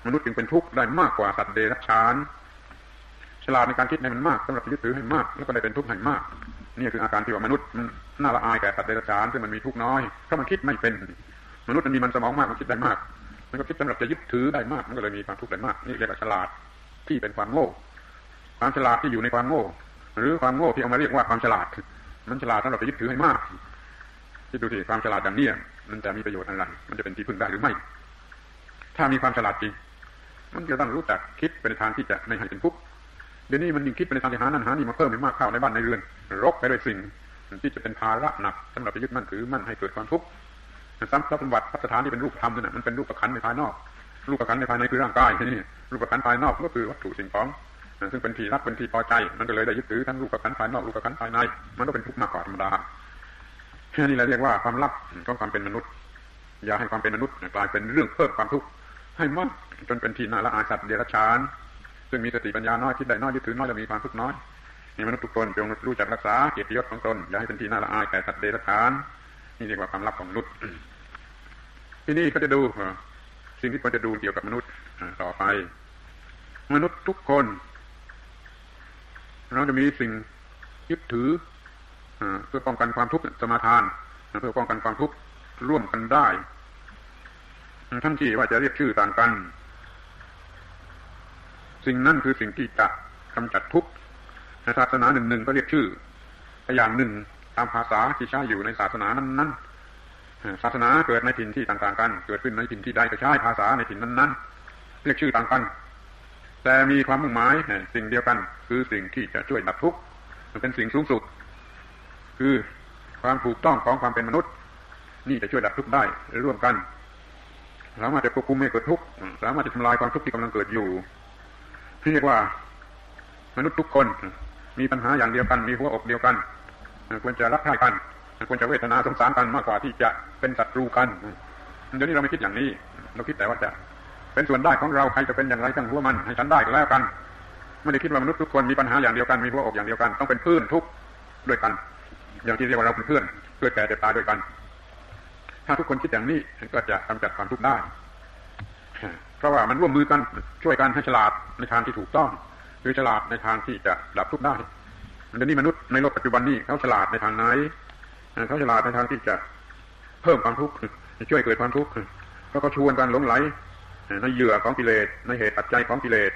A: มนุษย์จึงเป็นทุกข์ได้มากกว่าสัตว์เดรัจฉาน ฉลาดในการคิดให้มันมากสำหรับยึดถือให้มาก แล้วก็ได้เป็นทุกข์ให้มาก นี่คืออาการที่ว่ามนุษย์มันน่าละอายแก่สัตว์เดรัจฉานซึ่งมันมีทุกข์น้อยเพราะมันคิดไม่เป็น มนุษย์มันมีมันสมองมากมันคิดได้มาก มันก็คิดสำหรับจะยึดถือได้มาก มันก็เลยมีความทุกข์ได้มาก นี่เรียกว่าฉลาดที่เป็นความโง่ ความฉลาดที่อยู่ในความโง่ หรือความโง่ที่เอามาเรียกว่าความฉลาด มันฉลาดสำหรับจะยึดถือให้มากคิดดูที่ความฉลาดอย่างนี้มันจะมีประโยชน์อะไรมันจะเป็นที่พึ่งได้หรือไม่ ถ้ามีความฉลาดจริงมันจะต้องรู้จักคิดเป็นทางที่จะไม่ให้เป็นทุกข์เดี๋ยวนี้มันยิ่งคิดเป็นทางที่หานั่นหานี่มาเพิ่มมากเข้าในบ้านในเรือน รกไปด้วยสิ่งที่จะเป็นภาระหนักสำหรับไปยึดมั่นถือมั่นให้เกิดความทุกข์ทรัพย์สมบัติพัฒฐานที่เป็นรูปธรรมนั่นมันเป็นรูปประคันในภายนอก รูปประคันในภายในคือร่างกายนี่รูปประคันภายนอกก็คือวัตถุสิ่งของ ซึ่งเป็นที่รักเป็นที่พอใจ มันก็เลยได้ยึดถือทั้งรูปประคันภายนอกรูปประคันภายใน มันก็เป็นทุกข์มากกว่าธรรมดาแค่นี้เราเรียกว่าความลับของความเป็นมนุษย์ อย่าให้ความเป็นมนุษย์กลายเป็นเรื่องเพิ่มความทุกข์ให้มากจนเป็นที่น่าละอายสัตว์เดรัจฉาน ซึ่งมีสติปัญญาน้อยคิดได้น้อยยึดถือน้อยและมีความทุกข์น้อยมีมนุษย์ทุกคนจงรู้จักรักษาเกียรติยศของตนอย่าให้เป็นที่น่าละอายแก่สัตว์เดรัจฉาน นี่เรียกว่าความลับของมนุษย์ที่นี่ก็จะดูสิ่งที่ควรจะดูเกี่ยวกับมนุษย์ต่อไป มนุษย์ทุกคน เราจะมีสิ่งยึดถือเพื่อป้องกันความทุกข์สมาทานเพื่อป้องกันความทุกข์ร่วมกันได้ทั้งที่ว่าจะเรียกชื่อต่างกัน สิ่งนั้นคือสิ่งที่จะกำจัดทุกข์ศาสนาหนึ่งหนึ่งก็เรียกชื่ออย่างหนึ่งตามภาษาที่ใช้อยู่ในศาสนานั้นๆศาสนาเกิดในถิ่นที่ต่างๆกัน เกิดขึ้นในถิ่นที่ใดก็ใช้ภาษาในถิ่นนั้นๆเรียกชื่อต่างกัน แต่มีความมุ่งหมายสิ่งเดียวกัน คือสิ่งที่จะช่วยดับทุกข์มันเป็นสิ่งสูงสุด คือความถูกต้องของความเป็นมนุษย์ นี่จะช่วยดับทุกข์ได้ร่วมกันสามารถจะควบคุมไม่เกิดทุกข์สามารถจะทำลายความทุกข์ที่กำลังเกิดอยู่เรียกว่ามนุษย์ทุกคน มีปัญหาอย่างเดียวกัน มีหัวอกเดียวกันควรจะรักใคร่กันควรจะเวทนาสงสารกันมากกว่าที่จะเป็นศัตรูกันเดี๋ยวนี้เราไม่คิดอย่างนี้ เราคิดแต่ว่าจะ เป็นส่วนได้ของเราใครจะเป็นอย่างไรทั้งหัวมันให้ฉันได้ก็แล้วกัน ไม่ได้คิดว่ามนุษย์ทุกคนมีปัญหาอย่างเดียวกันมีหัวอกอย่างเดียวกันต้องเป็นเพื่อนทุกด้วยกัน อย่างที่เรียกว่าเราเป็นเพื่อนเพื่อแก่จะตายด้วยกัน ถ้าทุกคนคิดอย่างนี้ก็จะกำจัดความทุกข์ได้เพราะว่ามันร่วมมือกันช่วยกันให้ฉลาดในทางที่ถูกต้องคือฉลาดในทางที่จะดับทุกข์ได้เดี๋ยวนี้มนุษย์ในโลกปัจจุบันนี้เขาฉลาดในทางไหนเขาฉลาดในทางที่จะเพิ่มความทุกข์ช่วยเกิดความทุกข์แล้วก็ชวนกันหลงไหล ในเหยื่อของกิเลสในเหตุปัจจัยของกิเลส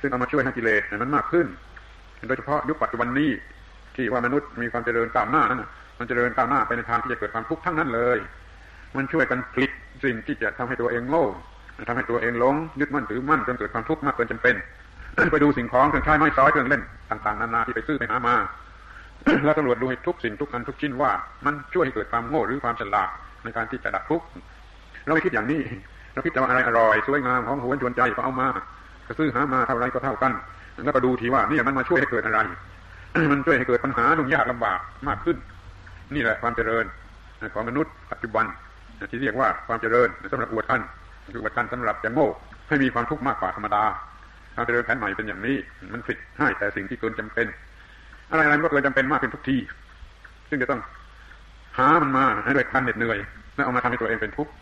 A: ซึ่งเอามาช่วยให้กิเลสมันมากขึ้น โดยเฉพาะยุคปัจจุบันนี้ที่ว่ามนุษย์มีความเจริญก้าวหน้านั้นมันเจริญก้าวหน้าไปในทางที่จะเกิดความทุกข์ทั้งนั้นเลย มันช่วยกันผลิตสิ่งที่จะทำให้ตัวเองโง่ทำให้ตัวเองหลงยึดมั่นถือมั่นจนเกิดความทุกข์มากเกินจำเป็นไปดูสิ่งของเครื่องใช้ไม้ซ้อยเครื่องเล่นต่างๆนานาที่ไปซื้อไปหามาแล้วตำรวจดูให้ทุกสิ่งทุกอันทุกชิ้นว่า มันช่วยให้เกิดความโง่หรือความฉลาดในการที่จะดับทุกข์เราไม่คิดอย่างนี้ เราคิดแต่ว่าอะไรอร่อยสวยงามของหวนชวนใจก็เอามาก็ซื้อหามาเท่าไรก็เท่ากัน แล้วก็ดูทีว่านี่มันมาช่วยให้เกิดอะไร มันช่วยให้เกิดปัญหาลุ่งยากลำบากมากขึ้น นี่แหละความเจริญของมนุษย์ปัจจุบันที่เรียกว่าความเจริญสำหรับอวดท่านคืออวดท่านสำหรับจะโง่ให้มีความทุกข์มากกว่าธรรมดาการเจริญแผนใหม่เป็นอย่างนี้ มันฟิตให้แต่สิ่งที่เกินจำเป็น อะไรอะไรก็เกินจำเป็นมากขึ้นทุกที ซึ่งจะต้องหามันมาให้ด้วยการเหน็ดเหนื่อย แล้วเอามาทำให้ตัวเองเป็นทุกข์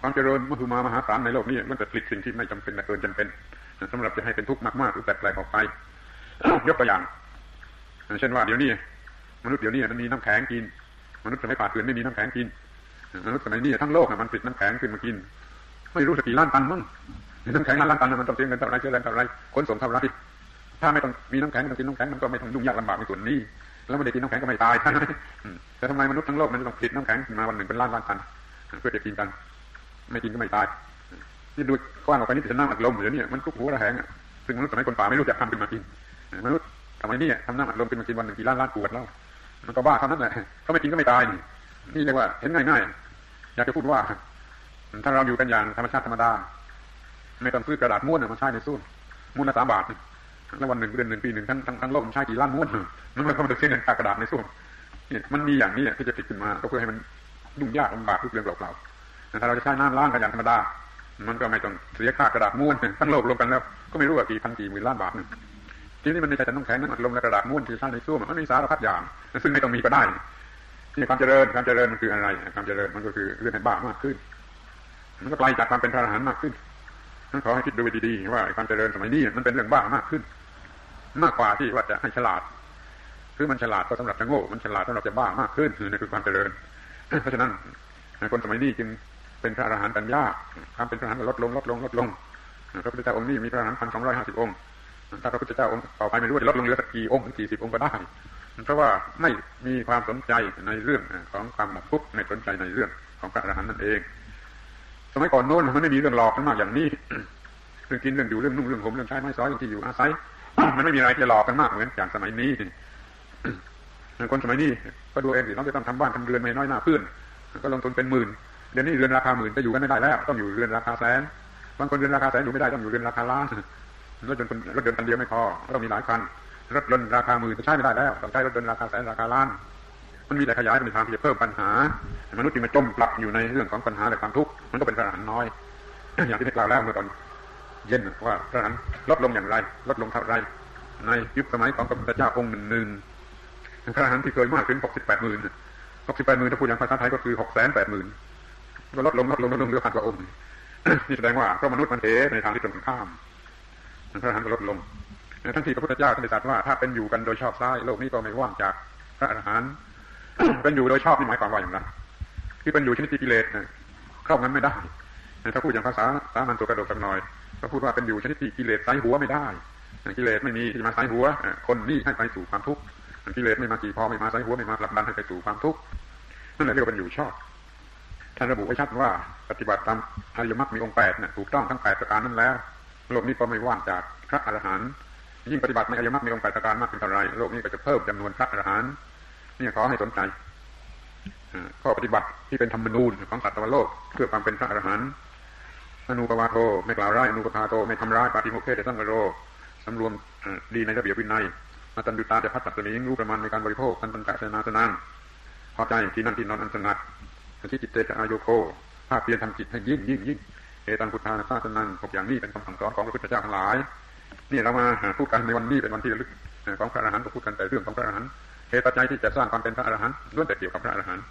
A: ความเจริญมหึมามหาศาลในโลกนี้มันจะผลิตสิ่งที่ไม่จำเป็นแต่เกินจำเป็นสำหรับจะให้เป็นทุกข์มากๆหรือแปลกๆออกไปยกตัวอย่างเช่นว่าเดี๋ยวนี้มนุษย์เดี๋ยวนี้มันมีน้ำแข็งกิน มนุษย์สมัยก่อนอื่นไม่มีน้ำแข็งกินมนุษย์สมัยนี้ทั้งโลกมันผลิตน้ำแข็งขึ้นมากิน ไม่รู้สักกี่ล้านตันมั้งน้ำแข็งล้านตันมันต้องเสียเงินเท่าไรเชื้อแรงเท่าไรขนส่งเท่าไรถ้าไม่ต้องมีน้ำแข็งต้องกินน้ำแข็งมันก็ไม่ต้องยุ่งยากลำบากในส่วนนี้ แล้วไม่ได้กินน้ำแข็งก็ไม่ตายใช่ไหมแต่ทำไมมนุษย์ทั้งโลกมันต้องผลิตน้ำแข็งมาวันหนึ่งเป็นล้านล้านตันเพื่อจะกินกัน ไม่กินก็ไม่ตายนี่ดูกว้างออกไปนี่จะน้ำอัดลมเดี๋ยวนี้มันทุกหัวระแหงอะซึ่งมนุษย์สมัยคนป่าไม่รู้จักทำขึ้นมากินมนุษย์ทำไมนี่ทำน้ำอัดลมขึ้นมากินวันหนึ่งกี่ล้านล้านขวดแล้วมันก็บ้าเท่านั้นแหละเขาไม่กินก็ไม่ตายนี่เรียกว่าเห็นง่ายๆอยากจะพูดว่า ถ้าเราอยู่กันอย่างธรรมชาติธรรมดาไม่ต้องซื้อกระดาษม้วนมาใช้ในสู้ม้วนละสามบาทแล้ววันหนึ่งเดือนหนึ่งปีหนึ่งทั้งทั้งทั้งโลกมันใช้กี่ล้านม้วนมันก็ไม่ต้องเสียเงินกระดาษในสู้นี่มันมีอย่างนี้ที่จะติดขึ้นมาก็เพื่อให้มันยุ่งยากลำบากทุกเรื่องเปล่าๆ ถ้าเราจะใช้น้ำล้างกันอย่างธรรมดา มันก็ไม่ต้องเสียค่ากระดาษม้วนทั้งโลกรวมกันแล้ว ก็ไม่รู้ว่ากี่พันกี่หมื่นล้านบาทนึงทีนี้มันในใจแต่ต้องแข็งน้ำอัดลมและกระดาษม้วนที่ใช้ในซ่วมมันมีสารพัดอย่าง ซึ่งไม่ต้องมีก็ได้นี่ความเจริญความเจริญมันคืออะไรความเจริญมันก็คือเรื่องให้บ้ามากขึ้น มันก็ไกลจากความเป็นพระอรหันต์มากขึ้นนั่นขอให้คิดดูดีๆว่าความเจริญสมัยนี้มันเป็นเรื่องบ้ามากขึ้น มากกว่าที่ว่าจะให้ฉลาดคือมันฉลาดก็สำหรับจะโง่ มันฉลาดสำหรับจะบ้ามากขึ้นนี่คือความเจริญ เพราะฉะนั้นคนสมัยนี้จึง เป็นพระอรหันต์กันยากความเป็นพระอรหันต์ลดลงลดลงลดลงพระพุทธเจ้าองค์นี้มีพระอรหันต์พันสองร้อยห้าสิบองค์ถ้าพระพุทธเจ้าองค์ต่อไปไม่รู้จะลดลงเหลือสักกี่องค์ถึงกี่สิบองค์ก็ได้ เพราะว่าไม่มีความสนใจในเรื่องของความหมกทุกข์ไม่สนใจในเรื่องของพระอรหันต์นั่นเอง สมัยก่อนโน้นมันไม่มีเรื่องหลอกกันมากอย่างนี้เรื่องกินเรื่องอยู่เรื่องนุ่งเรื่องผมเรื่องใช้ไม้สอยเรื่องที่อยู่อาศัยมันไม่มีอะไรที่หลอกกันมากเหมือนอย่างสมัยนี้คนสมัยนี้ก็ดูเองสิเราจะต้องทำบ้านทำเรือนไม่น้อยหน้าเพื่อนก็ลงทุนเป็นหมื่น เดี๋ยวนี้เรือนราคาหมื่นก็อยู่กันไม่ได้แล้วต้องอยู่เรือนราคาแสนบางคนเรือนราคาแสนอยู่ไม่ได้ต้องอยู่เรือนราคาล้านรถยนต์รถยนต์คันเดียวไม่พอต้องมีหลายคันรถยนต์ราคาหมื่นใช้ไม่ได้แล้วต้องใช้รถยนต์ราคาแสนราคาล้าน มันมีแต่ขยายเป็นทางที่จะเพิ่มปัญหามนุษย์จึงมาจมปลักอยู่ในเรื่องของปัญหาและความทุกข์มันก็เป็นพระหันน้อย อย่างที่ได้กล่าวแล้วเมื่อตอนเย็นว่าพระหันลดลงอย่างไร ลดลงเท่าไร ในยุคสมัยของพระพุทธเจ้าองค์หนึ่งหนึ่งพระอรหันที่เคยมากถึงหกสิบแปดหมื่นหกสิบแปดหมื่นถ้าพูดอย่างภาษาไทยก็คือหกแสนแปดหมื่น ก็ลดลงลดลงลดลงเหลือพันกว่าองค์นี่แสดงว่าเพราะมนุษย์มันเทในทางที่ตรงข้ามพระอรหันต์ก็ลดลงทั้งที่พระพุทธเจ้าท่านตรัสว่าถ้าเป็นอยู่กันโดยชอบซ้ายโลกนี้ก็ไม่ว่างจากพระอรหันต์เป็นอยู่โดยชอบนี่หมายความว่าอย่างไรที่เป็นอยู่ชนิดที่กิเลสครอบงำไม่ได้ถ้าพูดอย่างภาษาสามัญตัวกระโดดกันหน่อยก็พูดว่าเป็นอยู่ชนิดที่กิเลสใส่หัวไม่ได้กิเลสไม่มีที่มาใส่หัว คนนี่ให้ไปสู่ความทุกข์กิเลสไม่มากี่พอไม่มาใส่หัวไม่มาผลักดันให้ไปสู่ความทุกข์นั่นแหละเรียกว่าเป็นอยู่ชอบ ท่านระบุไว้ชัดว่าปฏิบัติตามอริยมรรคมีองค์แปดเนี่ยถูกต้องทั้งแปดประการนั้นแล้ว โลกนี้ก็ไม่ว่างจากพระอรหันต์ยิ่งปฏิบัติในอริยมรรคมีองค์แปดประการมากเป็นเท่าไรโลกนี้ก็จะเพิ่มจำนวนพระอรหันต์นี่ขอให้สนใจข้อปฏิบัติที่เป็นธรรมนูญของสัตว์โลกเพื่อความเป็นพระอรหันต์อนุปวาโทไม่กล่าวร้ายอนุปพาโทไม่ทำร้ายปาฏิโมกเขแต่ตั้งกโรสำรวมดีในระเบียบวินัยมาตันดุตาจะพัดตัดสนิงรู้ประมาณในการบริโภคกันตันกะเสนาสนานพอใจที่นั่นที่นอนอันสงัด ที่จิตเตจะอายุโคภาคเพียรทำจิตให้ยิ่งยิ่งยิ่งเอตังพุทธานาสนังหกอย่างนี้เป็นคำสั่งสอนของพระพุทธเจ้าทั้งหลายนี่เรามาพูดกันในวันนี้เป็นวันที่ระลึกของพระอรหันต์ก็พูดกันแต่เรื่องของพระอรหันต์เหตุปัจจัยที่จะสร้างความเป็นพระอรหันต์ล้วนแต่เกี่ยวกับพระอรหันต์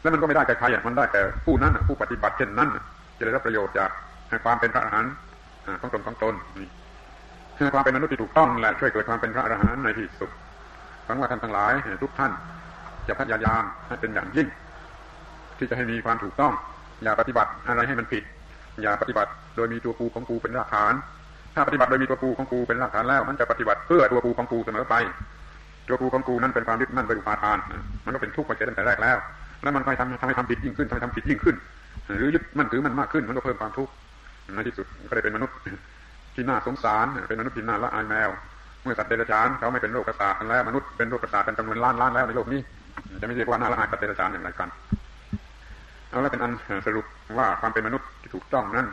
A: แล้วมันก็ไม่ได้แก่ใครมันได้แต่ผู้นั้นผู้ปฏิบัติเช่นนั้นจะได้รับประโยชน์จากความเป็นพระอรหันต์ของตนของตนความเป็นมนุษย์ที่ถูกต้องแหละช่วยเกิดความเป็นพระอรหันต์ในที่สุดฟังว่าท่านทั้งหลาย ทุกท่านจะพยายามให้เป็นอย่างยิ่ง ที่จะให้มีความถูกต้อง อย่าปฏิบัติอะไรให้มันผิด อย่าปฏิบัติโดยมีตัวกูของกูเป็นรากฐาน ถ้าปฏิบัติโดยมีตัวกูของกูเป็นรากฐานแล้ว มันจะปฏิบัติเพื่อตัวกูของกูเสมอไป ตัวกูของกูนั่นเป็นความยึดมั่นเป็นอุปาทาน มันก็เป็นทุกข์มาเจตั้งแต่แรกแล้ว แล้วมันก็ทำทำให้ทำผิดยิ่งขึ้นทำให้ทำผิดยิ่งขึ้น หรือยึดมั่นถือมันมากขึ้น มันก็เพิ่มความทุกข์ในที่สุดก็ได้เป็นมนุษย์ที่น่าสงสาร เป็นมนุษย์ที่น่าละอายแมว เมื่อสัตว์เดรัจฉานเขาไม่เป็นโรคประสาทกันแล้วมนุษย์เป็นโรคประสาทเป็นจำนวนล้านล้านแล้วในโลกนี้จะไม่เรียกว่าน่าละอายสัตว์เดรัจฉานอย่างไรกัน เอาและเป็นอันสรุปว่าความเป็นมนุษย์ที่ถูกต้องนั้น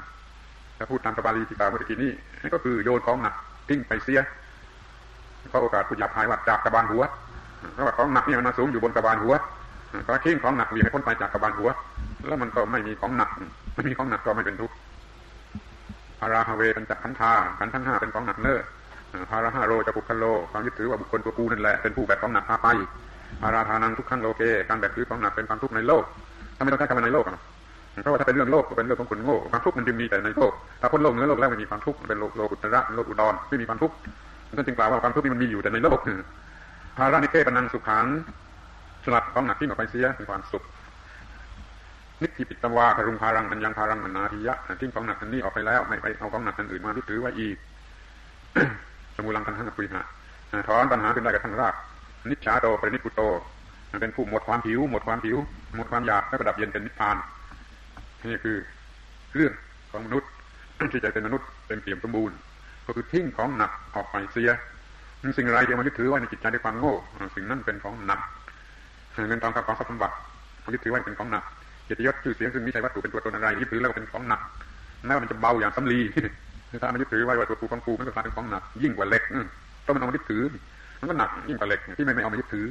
A: ถ้าพูดตามพระบาลีที่กล่าวเมื่อกี้นี้ก็คือโยนของหนักทิ้งไปเสียเพราะโอกาสผู้หยาบคายว่าจากกระบาลหัวเพราะว่าของหนักนี่มันมาสูงอยู่บนกระบาลหัวก็ทิ้งของหนักวีให้พ้นไปจากกระบาลหัว แล้วมันก็ไม่มีของหนัก ไม่มีของหนักก็ไม่เป็นทุกข์พาราฮาเวเป็นจักขันธาขันทั้งห้าเป็นของหนักเนอพาราฮาโรจะปุคโลความยึดถือว่าบุคคลตัวกูนั่นแหละเป็นผู้แบกของหนักพาไปพาราธานังทุกขั้งโลเก การแบกถือของหนักเป็นความทุกข์ในโลก ถ้าไม่ต้องใช้คำว่าในโลกเพราะว่าถ้าเป็นเรื่องโลกก็เป็นเรื่องของคนโง่ความทุกข์มันจึงมีแต่ในโลกถ้าพ้นโลกเนื้อโลกแล้วไม่มีความทุกข์เป็นโลกโลกุตระโลกอุดรไม่มีความทุกข์ท่านจึงกล่าวว่าความทุกข์นี่มันมีอยู่แต่ในโลกภารานิเกปนังสุขังสลัดของหนักที่ออกไปเสียเป็นความสุขนิพิปิตวาคารุงพารังอันยังพารังอันนาทิยะทิ้งของหนักอันนี้ออกไปแล้วไม่ไปเอาของหนักอันอื่นมาที่ถือไว้อีกสมุลังกันหังปุยหะถอนปัญหาขึ้นได้กับทั้งรากนิชาโตปรินิพุโต เป็นผู้หมดความผิว หมดความผิว หมดความอยากและประดับเย็นเป็นนิพพาน นี่คือเรื่องของมนุษย์ที่จะเป็นมนุษย์เต็มเปี่ยมสมบูรณ์ ก็คือทิ้งของหนักออกไปเสียสิ่งไรที่มันยึดถือไว้ในจิตใจด้วยความโง่สิ่งนั้นเป็นของหนักเงินทองคำของทรัพย์สมบัติมันยึดถือไว้เป็นของหนักเกียรติยศชื่อเสียงซึ่งไม่ใช่วัตถุเป็นตัวตนอะไรยึดถือแล้วเป็นของหนักแม้ว่ามันจะเบาอย่างสำลีถ้ามันยึดถือไว้ว่าตัวกูของกูมันก็กลายเป็นของหนักยิ่งกว่าเหล็กเพรามันเอามายึดถือ มันก็หนักยิ่งกว่าเหล็กที่ไม่ไม่เอามายึดถือ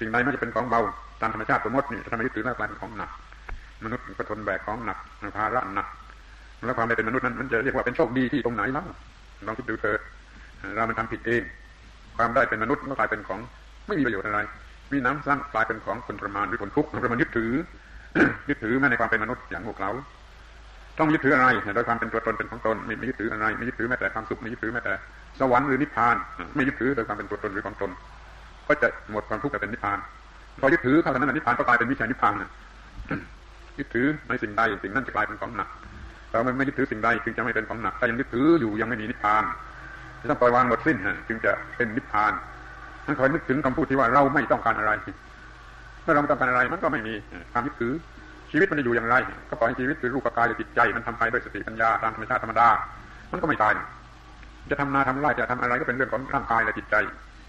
A: สิ่งใดไม่จะเป็นของเบาตามธรรมชาติสมมตินี่ถ้าไม่ยึดถือแล้วกลายเป็นของหนัก มนุษย์ก็ทนแบกของหนักภาระหนักแล้วความเป็นมนุษย์นั้นมันจะเรียกว่าเป็นโชคดีที่ตรงไหนแล้วลองคิดดูเถิดเรามันทำผิดเอง ความได้เป็นมนุษย์ก็กลายเป็นของไม่มีประโยชน์อะไร มีน้ำสร้างกลายเป็นของคนประมาณหรือคนทุกข์ประมาณยึดถือยึดถือแม้ในความเป็นมนุษย์อย่างพวกเราต้องยึดถืออะไรโดยความเป็นตัวตนเป็นของตนม่ไม่ยึดถืออะไร ไม่ยึดถือแม้แต่ความสุขไม่ยึดถือแม้แต่สวรรค์หรือนิพพาน ไม่ยึดถือโดยความเป็นตัวตนหรือของตน ก็จะหมดความทุกข์แต่เป็นนิพพานพอยึดถือเข้านั้นนิพพานก็กลายเป็นวิชานิพพานยึดถือในสิ่งใดสิ่งนั้นจะกลายเป็นของหนักเราไม่ยึดถือสิ่งใดจึงจะไม่เป็นของหนักถ้ายังยึดถืออยู่ยังไม่มีนิพพานต้องปล่อยวางหมดสิ้นจึงจะเป็นนิพพานนั่นคอยนึกถึงคำพูดที่ว่าเราไม่ต้องการอะไรเมื่อเราไม่ต้องการอะไรมันก็ไม่มีความยึดถือชีวิตมันจะอยู่อย่างไร ก็ปล่อยให้ชีวิตคือรูปกายหรือจิตใจ มันทำไปด้วยสติปัญญาตามธรรมชาติธรรมดา มันก็ไม่ตาย จะทำนาทำไร่จะทำอะไรก็เป็นเรื่องของร่างกายและจิตใจ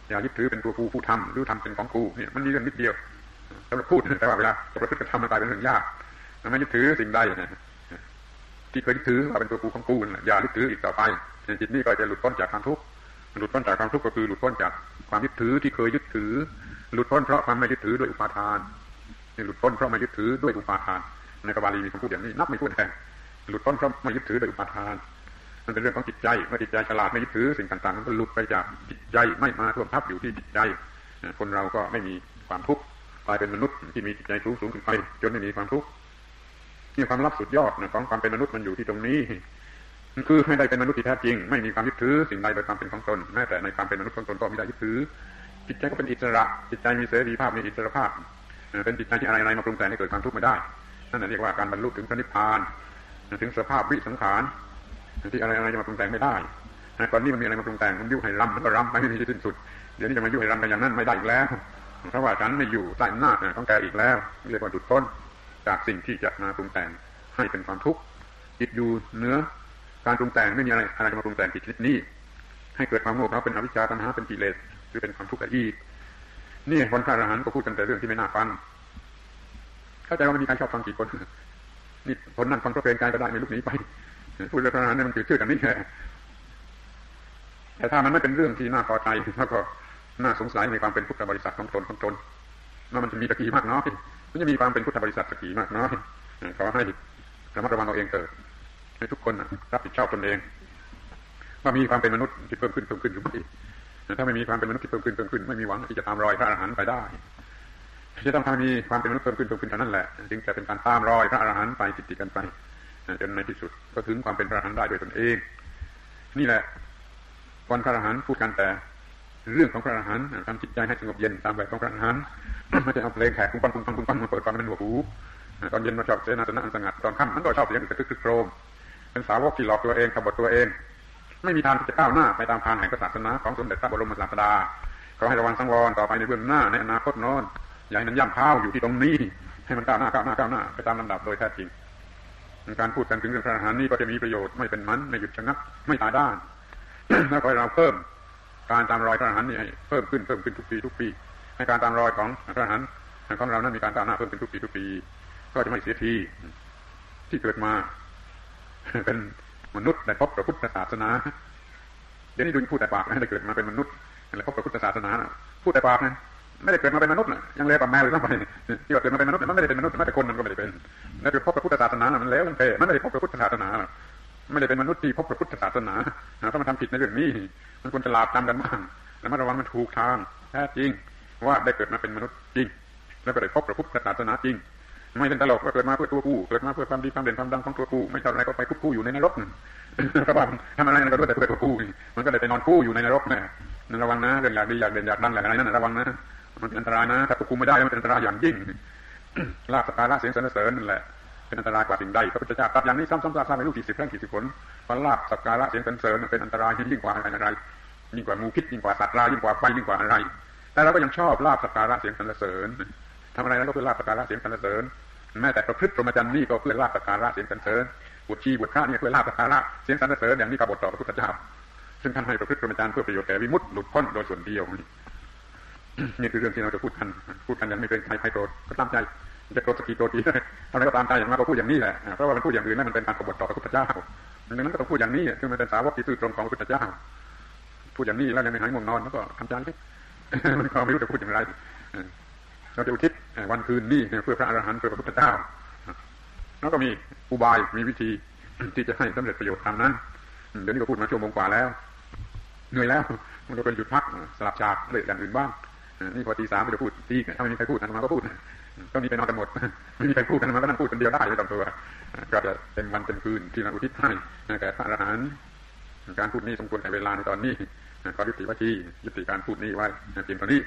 A: อย่ายึดถือเป็นตัวกูผู้ทำหรือทำเป็นของกูเนี่ยมันมีเรื่องนิดเดียวสำหรับพูดแต่ว่าเวลาจะประพฤติกระทำมันกลายเป็นเรื่องยากไม่ยึดถือสิ่งใดที่เคยยึดถือว่าเป็นตัวกูของกูอย่ายึดถืออีกต่อไปจิตนี้ก็จะหลุดพ้นจากความทุกข์หลุดพ้นจากความทุกข์ก็คือหลุดพ้นจากความยึดถือที่เคยยึดถือ หลุดพ้นเพราะความไม่ยึดถือด้วยอุปาทานหลุดพ้นเพราะไม่ยึดถือด้วยอุปาทานในกบาลีมีคำพูดอย่างนี้นับไม่ถ้วนแห่งหลุดพ้นเพราะไม่ยึดถือโดยอุปาทาน มันเป็นเรื่องของจิตใจเมื่อจิตใจฉลาดไม่ยึดถือสิ่งต่างๆมันก็หลุดไปจากจิตใจไม่มาท่วมทับอยู่ที่จิตใจคนเราก็ไม่มีความทุกข์กลายเป็นมนุษย์ที่มีจิตใจสูงสูงขึ้นไปจนไม่มีความทุกข์นี่ความลับสุดยอดของความเป็นมนุษย์มันอยู่ที่ตรงนี้คือให้ได้เป็นมนุษย์ที่แท้จริง ไม่มีความยึดถือสิ่งใดโดยความเป็นของตนแม้แต่ในความเป็นมนุษย์ของตนก็ไม่ได้ยึดถือจิตใจก็เป็นอิสระจิตใจมีเสรีภาพมีอิสระภาพเป็นจิตใจที่อะไรๆมาปรุงแต่งให้เกิดความทุกข์ไม่ได้นั่นเรียกว่าการบรรลุถึงพระนิพพานถึงสภาพวิสังขาร ที่อะไรอะไรจะมาปรุงแต่งไม่ได้ตอนนี้มันมีอะไรมาปรุงแต่งมันยุ่ให้รำมันก็รำไปไม่มีที่สิ้นสุด เดี๋ยวนี้จะมายุ่ให้รำกันอย่างนั้นไม่ได้อีกแล้ว เพราะว่าฉันไม่อยู่ใต้อำนาจของแกอีกแล้วเรียกว่าดุดพ้นจากสิ่งที่จะมาปรุงแต่งให้เป็นความทุกข์จิตอยู่เนื้อการปรุงแต่งไม่มีอะไรอะไรจะมาปรุงแต่งจิตชนิดนี้ ให้เกิดความโง่เขาเป็นอวิชชาตัณหาเป็นกิเลสหรือเป็นความทุกข์อีกนี่คนข้าราชการก็พูดกันแต่เรื่องที่ไม่น่าฟังเข้าใจว่ามันมีการชอบฟังกี่คนนี่คนนั่งฟังก็เป็นกายก็ได้ในลูกนี้ไป พูดเรื่องทหารนี่มันคือชื่อกันนี่แค่แต่ถ้ามันไม่เป็นเรื่องที่น่าพอใจแล้วก็น่าสงสัยในความเป็นพุทธบริษัทของตนของตนว่ามันจะมีตะกี้มากน้อยมันจะมีความเป็นพุทธบริษัทตะกี้มากน้อยขอให้ระมัดระวังเราเองเกิดให้ทุกคนรับผิดชอบตนเอง ว่ามีความเป็นมนุษย์ที่เพิ่มขึ้นเพิ่มขึ้นอยู่ไม่ถ้าไม่มีความเป็นมนุษย์ที่เพิ่มขึ้นเพิ่มขึ้นไม่มีหวังที่จะตามรอยพระอรหันต์ไปได้จะต้องทำมีความเป็นมนุษย์เพิ่มขึ้นเพิ่มขึ้นเท่านั้นแหละจึงจะเป็นการตามรอยพระอรหันต์ไปติดติดกันไป จนในที่สุด ก็ถึงความเป็นพระอรหันต์ได้โดยตนเอง นี่แหละวันพระอรหันต์พูดกันแต่ เรื่องของพระอรหันต์ทำจิตใจให้สงบเย็นตามแบบของพระอรหันต์ไม่ใช่เอาเพลงแขกคุ้งปังคุ้งปังคุ้งปังมาเปิดฟังเป็นหัวหูตอนเย็นมาชอบเสนาสนะอันสงัดตอนค่ำมันก็ชอบเสียงกระทึกคึกโครมเป็นสาวกที่หลอกตัวเองขบฏตัวเอง ไม่มีทางที่จะก้าวหน้าไปตามทางแห่งศาสนาของสมเด็จพระบรมศาสดาขอให้ระวังสังวรต่อไปในเบื้องหน้าในอนาคตโน้นอย่าให้มันย่ำเท้าอยู่ที่ตรงนี้ ให้มันก้าวหน้าก้าวหน้าก้าวหน้าไปตามลำดับโดยแท้จริง การพูดกันถึงเรื่องพระอรหันต์นี้ก็จะมีประโยชน์ไม่เป็นมันไม่หยุดชะงักไม่ตายด้านแล้วก็เราเพิ่มการตามรอยพระอรหันต์นี่ให้เพิ่มขึ้นเพิ่มขึ้นทุกปีทุกปีให้การตามรอยของพระอรหันต์ของเรานั้นมีการตามหน้าเพิ่มขึ้นทุกปีทุกปี ก็จะไม่เสียทีที่เกิดมาเป็นมนุษย์ได้พบพระพุทธศาสนาเดี๋ยวนี้ดูพูดแต่ปากนะได้เกิดมาเป็นมนุษย์แล้วพบพระพุทธศาสนาพูดแต่ปากนะ ไม่ได้เกิดมาเป็นมนุษย์นะยังเลวกว่าแมวเลยทั้งไปที่ว่าเกิดมาเป็นมนุษย์มันไม่ได้เป็นมนุษย์แม้แต่คนมันก็ไม่ได้เป็นแล้วไปพบพระพุทธศาสนามันแล้วมันเปมันไม่ได้พบพระพุทธศาสนาไม่ได้เป็นมนุษย์ที่พบพระพุทธศาสนาถ้ามันทำผิดในเรื่องนี้ มันควรจะลาบตามกันบ้างแล้วมาระวังมันถูกทางแท้จริงว่าได้เกิดมาเป็นมนุษย์จริง แล้วก็ได้พบพระพุทธศาสนาจริง ไม่เป็นตลกว่าเกิดมาเพื่อตัวกูเกิดมาเพื่อความดีความเด่นความดังของตัวกูไม่ทำอะไรก็ไปคุกคู่อยู่ในนรกกระบาทำอะไรก็ด้วยแต่เพื่อตัวกูมันก็เลยไปนอนคู่อยู่ในนรกนะระวังนะเรื่องอยากดีอยากเด่นอยากดังอยากอะไรนั่นระวังนะ มันเป็นอันตรายนะถ้าควบคุมไม่ได้มันเป็นอันตรายอย่างยิ่งลาบสการะเสียงสรรเสริญนั่นแหละเป็นอันตรายกว่าสิ่งใดพระพุทธเจ้าตรัสอย่างนี้ซ้ำๆซากๆไปรู้กี่สิบครั้งกี่สิบผลว่าลาบสการะเสียงสรรเสริญเป็นอันตรายยิ่งกว่าอะไรอะไรยิ่งกว่ามูพิษยิ่งกว่าสัตว์ร้ายยิ่งกว่าไฟยิ่งกว่าอะไร แต่เราก็ยังชอบลาบสการะเสียงสรรเสริญทำอะไรแล้วก็เพื่อลาบสการะเสียงสรรเสริญแม้แต่ประพฤติประมาจันนี่ก็เพื่อลาบสการะเสียงสรรเสริญบวชชีบวชข้าเนี่ยเพื่อลาบสการะเสียงสรรเสริญอย่างนี้กบฏต่อพระพุทธเจ้าซึ่งท่านให้ประพฤติปรมจันเพื่อประโยชน์แก่วิมุตติหลุดพ้นโดยส่วนเดียวนี่ นี่คือเรื่องที่เราจะพูดกัน พูดกันยังไม่เป็นใครใครโกรธก็ตามใจจะโกรธสกีโกรธดีอะไรก็ตามใจอย่างมากก็พูดอย่างนี้แหละเพราะว่ามันพูดอย่างอื่นนั่นมันเป็นการกบฏต่อพระพุทธเจ้าดังนั้นก็ต้องพูดอย่างนี้คือมันเป็นสาวกที่ซื่อตรงของพระพุทธเจ้าพูดอย่างนี้แล้วยังไม่หายง่วงนอนแล้วก็ทำใจที่มันก็ไม่รู้จะพูดอย่างไรเราจะอุทิศวันคืนนี้เพื่อพระอรหันต์เพื่อพระพุทธเจ้าแล้วก็มีอุบายมีวิธีที่จะให้สำเร็จประโยชน์ตามนั้น เดี๋ยวนี้ก็พูดมาชั่วโมงกว่าแล้ว เหนื่อยแล้ว มันก็เป็นหยุดพักสลับฉากเรื่องอย่างอื่นบ้าง นี่พอตีสามก็จะพูดตีถ้าไม่มีใครพูดอันมาก็พูดก็มีไปนอนกันหมดไม่มีใครพูดทันมาก็นั่งพูดคนเดียวได้ไม่ต้องตัวก็จะเป็นวันเป็นคืนที่เราอุทิศให้แก่พระอรหันต์การพูดนี้สมควรในเวลาในตอนนี้ขอยุติวัชียุติการพูดนี้ไว้เพียงเท่านี้